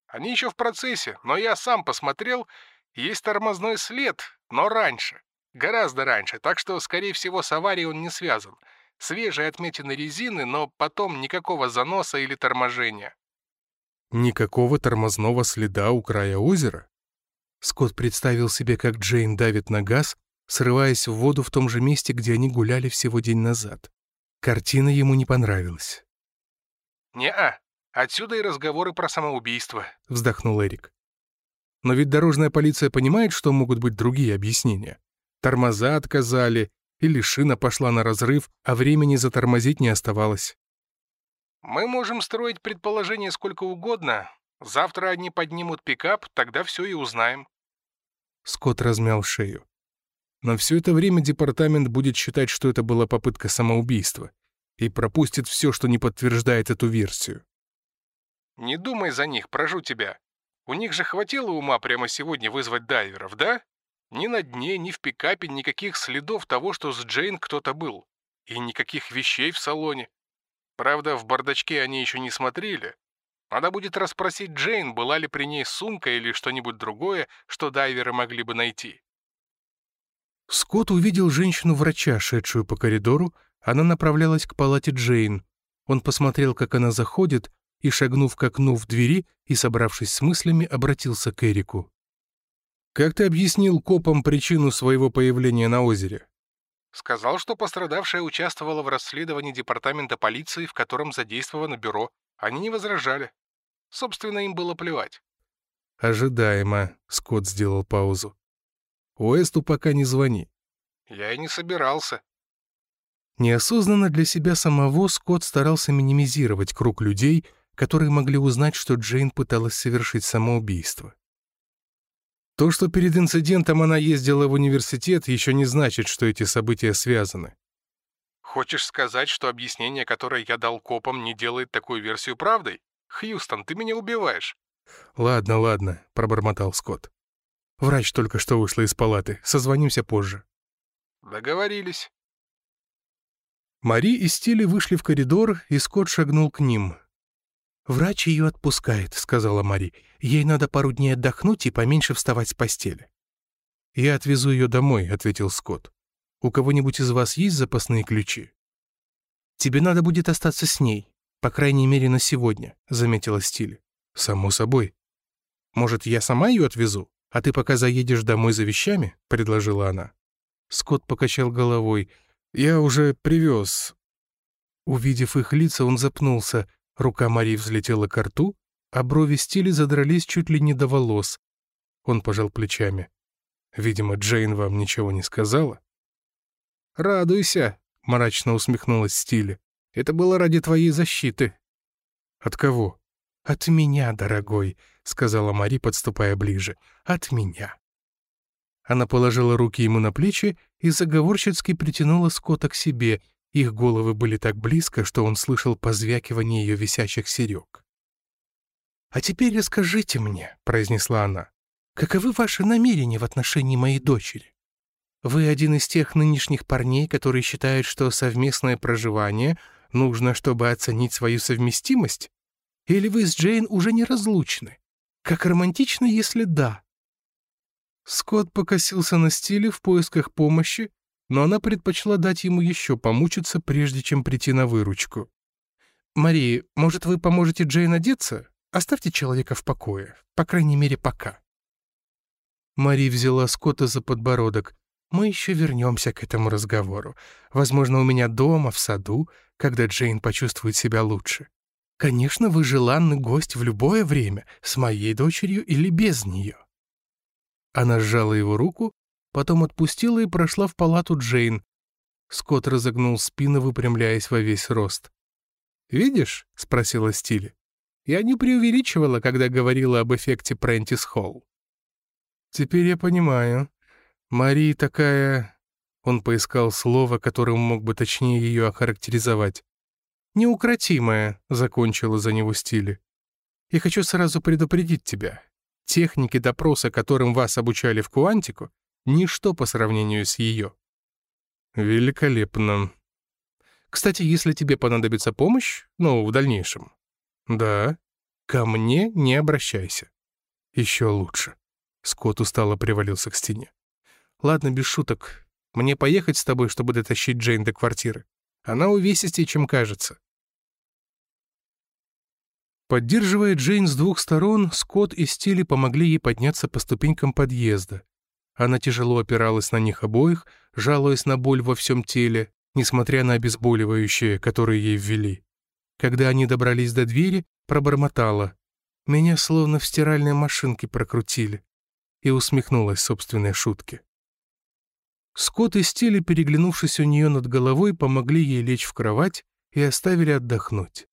Они еще в процессе, но я сам посмотрел. Есть тормозной след, но раньше. Гораздо раньше, так что, скорее всего, с аварией он не связан. Свежие отметины резины, но потом никакого заноса или торможения. Никакого тормозного следа у края озера? Скотт представил себе, как Джейн давит на газ, срываясь в воду в том же месте, где они гуляли всего день назад. Картина ему не понравилась. «Не-а, отсюда и разговоры про самоубийство», — вздохнул Эрик. «Но ведь дорожная полиция понимает, что могут быть другие объяснения. Тормоза отказали, или шина пошла на разрыв, а времени затормозить не оставалось». «Мы можем строить предположения сколько угодно. Завтра они поднимут пикап, тогда все и узнаем». Скотт размял шею. Но все это время департамент будет считать, что это была попытка самоубийства, и пропустит все, что не подтверждает эту версию. «Не думай за них, прожу тебя. У них же хватило ума прямо сегодня вызвать дайверов, да? Ни на дне, ни в пикапе никаких следов того, что с Джейн кто-то был. И никаких вещей в салоне. Правда, в бардачке они еще не смотрели. Надо будет расспросить Джейн, была ли при ней сумка или что-нибудь другое, что дайверы могли бы найти. Скотт увидел женщину-врача, шедшую по коридору. Она направлялась к палате Джейн. Он посмотрел, как она заходит, и, шагнув к окну в двери и собравшись с мыслями, обратился к Эрику. «Как ты объяснил копам причину своего появления на озере?» «Сказал, что пострадавшая участвовала в расследовании департамента полиции, в котором задействовано бюро. Они не возражали. Собственно, им было плевать». «Ожидаемо», — Скотт сделал паузу. Уэсту пока не звони». «Я и не собирался». Неосознанно для себя самого Скотт старался минимизировать круг людей, которые могли узнать, что Джейн пыталась совершить самоубийство. То, что перед инцидентом она ездила в университет, еще не значит, что эти события связаны. «Хочешь сказать, что объяснение, которое я дал копам, не делает такую версию правдой? Хьюстон, ты меня убиваешь». «Ладно, ладно», — пробормотал Скотт. Врач только что вышла из палаты. Созвонимся позже». «Договорились». Мари и Стили вышли в коридор, и Скотт шагнул к ним. «Врач ее отпускает», — сказала Мари. «Ей надо пару дней отдохнуть и поменьше вставать с постели». «Я отвезу ее домой», — ответил Скотт. «У кого-нибудь из вас есть запасные ключи?» «Тебе надо будет остаться с ней, по крайней мере, на сегодня», — заметила Стили. «Само собой. Может, я сама ее отвезу?» «А ты пока заедешь домой за вещами?» — предложила она. Скотт покачал головой. «Я уже привез». Увидев их лица, он запнулся. Рука Мари взлетела к рту, а брови Стили задрались чуть ли не до волос. Он пожал плечами. «Видимо, Джейн вам ничего не сказала?» «Радуйся», — мрачно усмехнулась Стили. «Это было ради твоей защиты». «От кого?» «От меня, дорогой», — сказала Мари, подступая ближе. «От меня». Она положила руки ему на плечи и заговорщицки притянула Скотта к себе. Их головы были так близко, что он слышал позвякивание ее висящих серег. «А теперь расскажите мне», — произнесла она, — «каковы ваши намерения в отношении моей дочери? Вы один из тех нынешних парней, которые считают, что совместное проживание нужно, чтобы оценить свою совместимость? Или вы с Джейн уже не разлучны? Как романтично, если да». Скотт покосился на стиле в поисках помощи, но она предпочла дать ему еще помучиться, прежде чем прийти на выручку. «Мари, может, вы поможете Джейн одеться? Оставьте человека в покое, по крайней мере, пока». Мари взяла Скотта за подбородок. «Мы еще вернемся к этому разговору. Возможно, у меня дома, в саду, когда Джейн почувствует себя лучше. Конечно, вы желанный гость в любое время, с моей дочерью или без нее». Она сжала его руку, потом отпустила и прошла в палату Джейн. Скотт разогнул спину, выпрямляясь во весь рост. «Видишь?» — спросила Стиле. «Я не преувеличивала, когда говорила об эффекте Прентис Холл». «Теперь я понимаю. Мария такая...» Он поискал слово, которым мог бы точнее ее охарактеризовать. «Неукротимая», — закончила за него Стиле. «И хочу сразу предупредить тебя. Техники допроса, которым вас обучали в Куантику, ничто по сравнению с ее». «Великолепно. Кстати, если тебе понадобится помощь, ну, в дальнейшем, да, ко мне не обращайся. Еще лучше». Скотт устало привалился к стене. «Ладно, без шуток. Мне поехать с тобой, чтобы дотащить Джейн до квартиры. Она увесистее, чем кажется. Поддерживая Джейн с двух сторон, Скотт и Стили помогли ей подняться по ступенькам подъезда. Она тяжело опиралась на них обоих, жалуясь на боль во всем теле, несмотря на обезболивающее, которое ей ввели. Когда они добрались до двери, пробормотала. «Меня словно в стиральной машинке прокрутили» и усмехнулась собственной шутке. Скотт и Стили, переглянувшись у нее над головой, помогли ей лечь в кровать и оставили отдохнуть.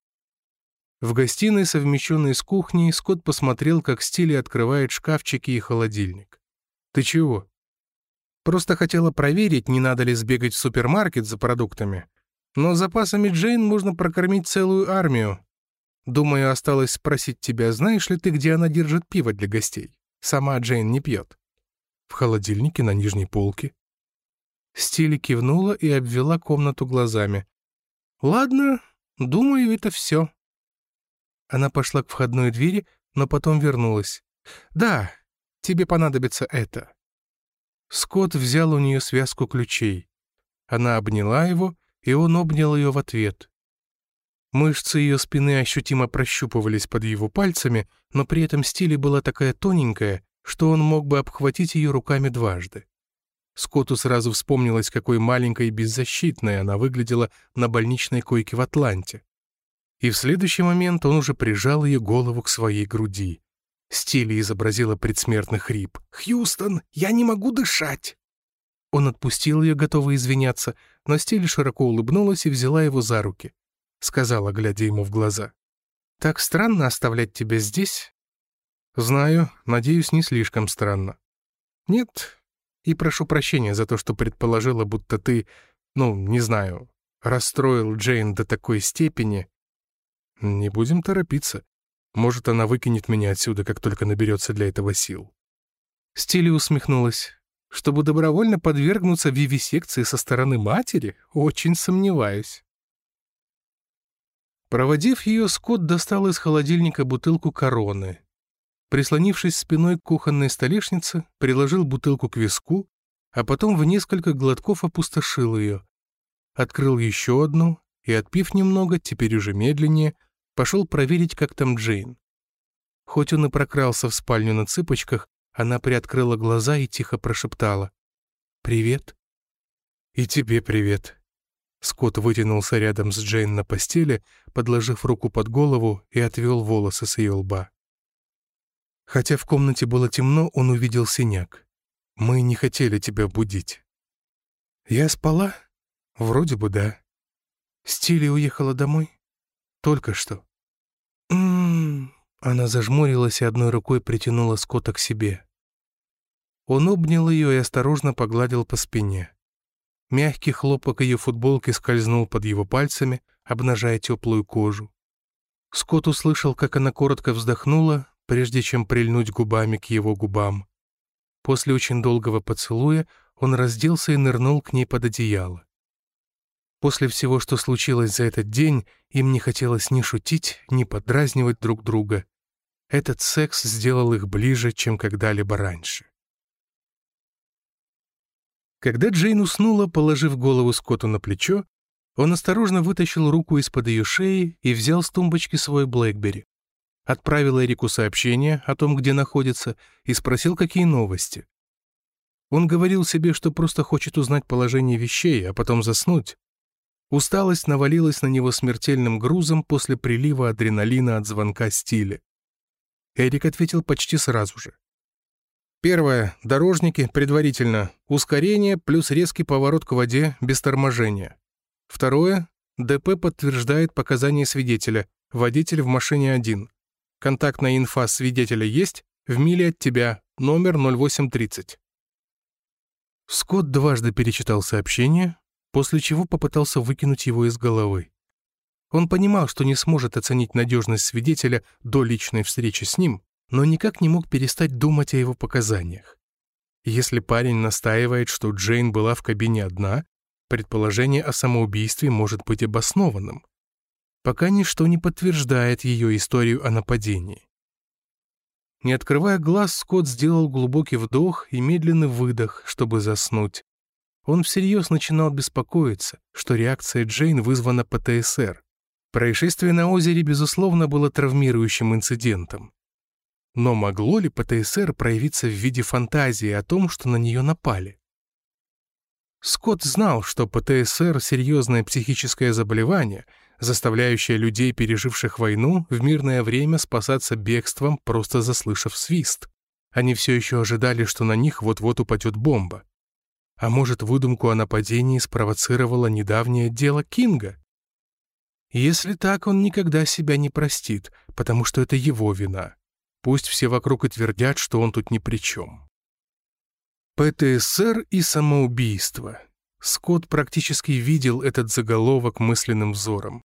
В гостиной, совмещенной с кухней, Скотт посмотрел, как Стили открывает шкафчики и холодильник. «Ты чего?» «Просто хотела проверить, не надо ли сбегать в супермаркет за продуктами. Но запасами Джейн можно прокормить целую армию. Думаю, осталось спросить тебя, знаешь ли ты, где она держит пиво для гостей? Сама Джейн не пьет». «В холодильнике на нижней полке». Стили кивнула и обвела комнату глазами. «Ладно, думаю, это все». Она пошла к входной двери, но потом вернулась. «Да, тебе понадобится это». Скотт взял у нее связку ключей. Она обняла его, и он обнял ее в ответ. Мышцы ее спины ощутимо прощупывались под его пальцами, но при этом стиле была такая тоненькая, что он мог бы обхватить ее руками дважды. Скотту сразу вспомнилось, какой маленькой и беззащитной она выглядела на больничной койке в Атланте и в следующий момент он уже прижал ее голову к своей груди. Стилли изобразила предсмертный хрип. «Хьюстон, я не могу дышать!» Он отпустил ее, готовый извиняться, но Стилли широко улыбнулась и взяла его за руки. Сказала, глядя ему в глаза. «Так странно оставлять тебя здесь?» «Знаю, надеюсь, не слишком странно». «Нет, и прошу прощения за то, что предположила, будто ты, ну, не знаю, расстроил Джейн до такой степени, «Не будем торопиться. Может, она выкинет меня отсюда, как только наберется для этого сил». Стилли усмехнулась. «Чтобы добровольно подвергнуться вивисекции со стороны матери? Очень сомневаюсь». Проводив ее, Скотт достал из холодильника бутылку короны. Прислонившись спиной к кухонной столешнице, приложил бутылку к виску, а потом в несколько глотков опустошил ее. Открыл еще одну и, отпив немного, теперь уже медленнее, пошел проверить, как там Джейн. Хоть он и прокрался в спальню на цыпочках, она приоткрыла глаза и тихо прошептала. «Привет». «И тебе привет». Скотт вытянулся рядом с Джейн на постели, подложив руку под голову и отвел волосы с ее лба. Хотя в комнате было темно, он увидел синяк. «Мы не хотели тебя будить». «Я спала?» «Вроде бы да». «Стили уехала домой?» Только что. М-м-м. Она зажмурилась и одной рукой притянула Скотта к себе. Он обнял ее и осторожно погладил по спине. Мягкий хлопок ее футболки скользнул под его пальцами, обнажая теплую кожу. Скотт услышал, как она коротко вздохнула, прежде чем прильнуть губами к его губам. После очень долгого поцелуя он разделся и нырнул к ней под одеяло. После всего, что случилось за этот день, им не хотелось ни шутить, ни подразнивать друг друга. Этот секс сделал их ближе, чем когда-либо раньше. Когда Джейн уснула, положив голову Скотту на плечо, он осторожно вытащил руку из-под ее шеи и взял с тумбочки свой Блэкбери. Отправил Эрику сообщение о том, где находится, и спросил, какие новости. Он говорил себе, что просто хочет узнать положение вещей, а потом заснуть. Усталость навалилась на него смертельным грузом после прилива адреналина от звонка Стиля. Эрик ответил почти сразу же. Первое. Дорожники, предварительно. Ускорение плюс резкий поворот к воде без торможения. Второе. ДП подтверждает показания свидетеля. Водитель в машине один. Контактная инфа свидетеля есть. В миле от тебя. Номер 0830. Скотт дважды перечитал сообщение, после чего попытался выкинуть его из головы. Он понимал, что не сможет оценить надежность свидетеля до личной встречи с ним, но никак не мог перестать думать о его показаниях. Если парень настаивает, что Джейн была в кабине одна, предположение о самоубийстве может быть обоснованным. Пока ничто не подтверждает ее историю о нападении. Не открывая глаз, Скотт сделал глубокий вдох и медленный выдох, чтобы заснуть. Он всерьез начинал беспокоиться, что реакция Джейн вызвана ПТСР. Происшествие на озере, безусловно, было травмирующим инцидентом. Но могло ли ПТСР проявиться в виде фантазии о том, что на нее напали? Скотт знал, что ПТСР — серьезное психическое заболевание — заставляющая людей, переживших войну, в мирное время спасаться бегством, просто заслышав свист. Они все еще ожидали, что на них вот-вот упадет бомба. А может, выдумку о нападении спровоцировало недавнее дело Кинга? Если так, он никогда себя не простит, потому что это его вина. Пусть все вокруг и твердят, что он тут ни при чем. ПТСР и самоубийство. Скотт практически видел этот заголовок мысленным взором.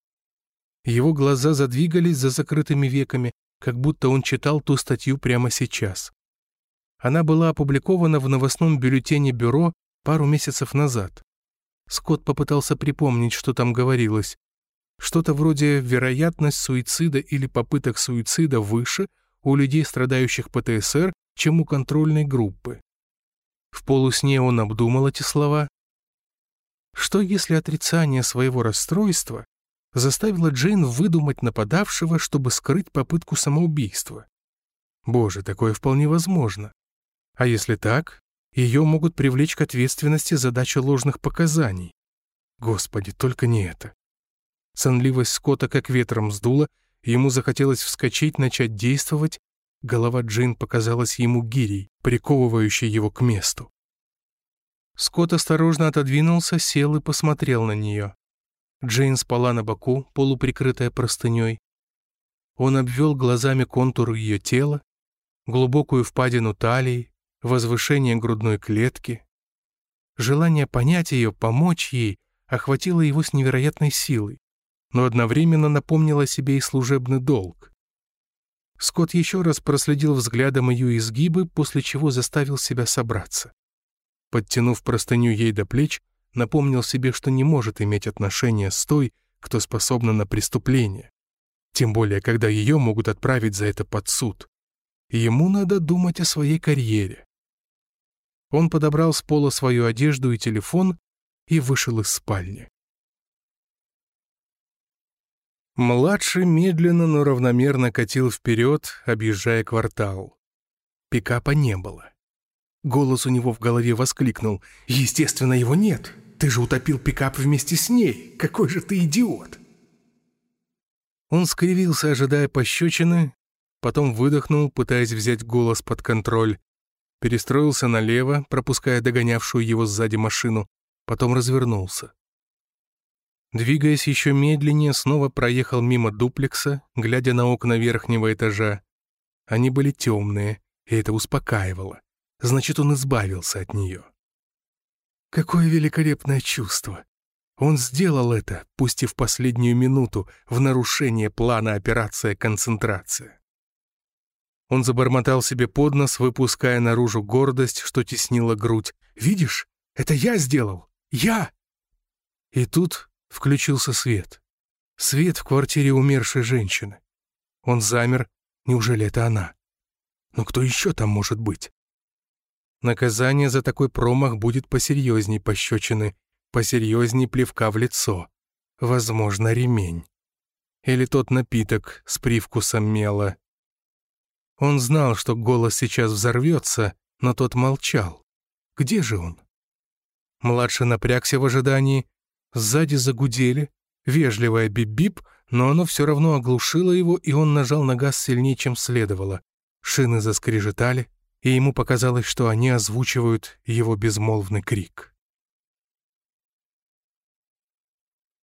Его глаза задвигались за закрытыми веками, как будто он читал ту статью прямо сейчас. Она была опубликована в новостном бюллетене бюро пару месяцев назад. Скотт попытался припомнить, что там говорилось. Что-то вроде «вероятность суицида или попыток суицида выше у людей, страдающих ПТСР, чем у контрольной группы». В полусне он обдумал эти слова. Что если отрицание своего расстройства заставила Джейн выдумать нападавшего, чтобы скрыть попытку самоубийства. Боже, такое вполне возможно. А если так, ее могут привлечь к ответственности за дачу ложных показаний. Господи, только не это. Сонливость Скотта как ветром сдула, ему захотелось вскочить, начать действовать, голова Джейн показалась ему гирей, приковывающей его к месту. Скотт осторожно отодвинулся, сел и посмотрел на нее. Джейн спала на боку, полуприкрытая простыней. Он обвел глазами контур ее тела, глубокую впадину талии, возвышение грудной клетки. Желание понять ее, помочь ей, охватило его с невероятной силой, но одновременно напомнило себе и служебный долг. Скотт еще раз проследил взглядом ее изгибы, после чего заставил себя собраться. Подтянув простыню ей до плеч, напомнил себе, что не может иметь отношения с той, кто способна на преступление. Тем более, когда ее могут отправить за это под суд. Ему надо думать о своей карьере. Он подобрал с пола свою одежду и телефон и вышел из спальни. Младший медленно, но равномерно катил вперед, объезжая квартал. Пикапа не было. Голос у него в голове воскликнул. «Естественно, его нет. Ты же утопил пикап вместе с ней. Какой же ты идиот!» Он скривился, ожидая пощечины, потом выдохнул, пытаясь взять голос под контроль. Перестроился налево, пропуская догонявшую его сзади машину, потом развернулся. Двигаясь еще медленнее, снова проехал мимо дуплекса, глядя на окна верхнего этажа. Они были темные, и это успокаивало. Значит, он избавился от нее. Какое великолепное чувство! Он сделал это, пусть и в последнюю минуту, в нарушение плана операция «Концентрация». Он забормотал себе под нос, выпуская наружу гордость, что теснила грудь. «Видишь, это я сделал! Я!» И тут включился свет. Свет в квартире умершей женщины. Он замер, Неужели это она? Но кто еще там может быть? Наказание за такой промах будет посерьезней пощечины, посерьезней плевка в лицо. Возможно, ремень. Или тот напиток с привкусом мела. Он знал, что голос сейчас взорвется, но тот молчал. Где же он? Младший напрягся в ожидании. Сзади загудели. Вежливая бип-бип, но оно все равно оглушило его, и он нажал на газ сильнее, чем следовало. Шины заскрежетали, и ему показалось, что они озвучивают его безмолвный крик.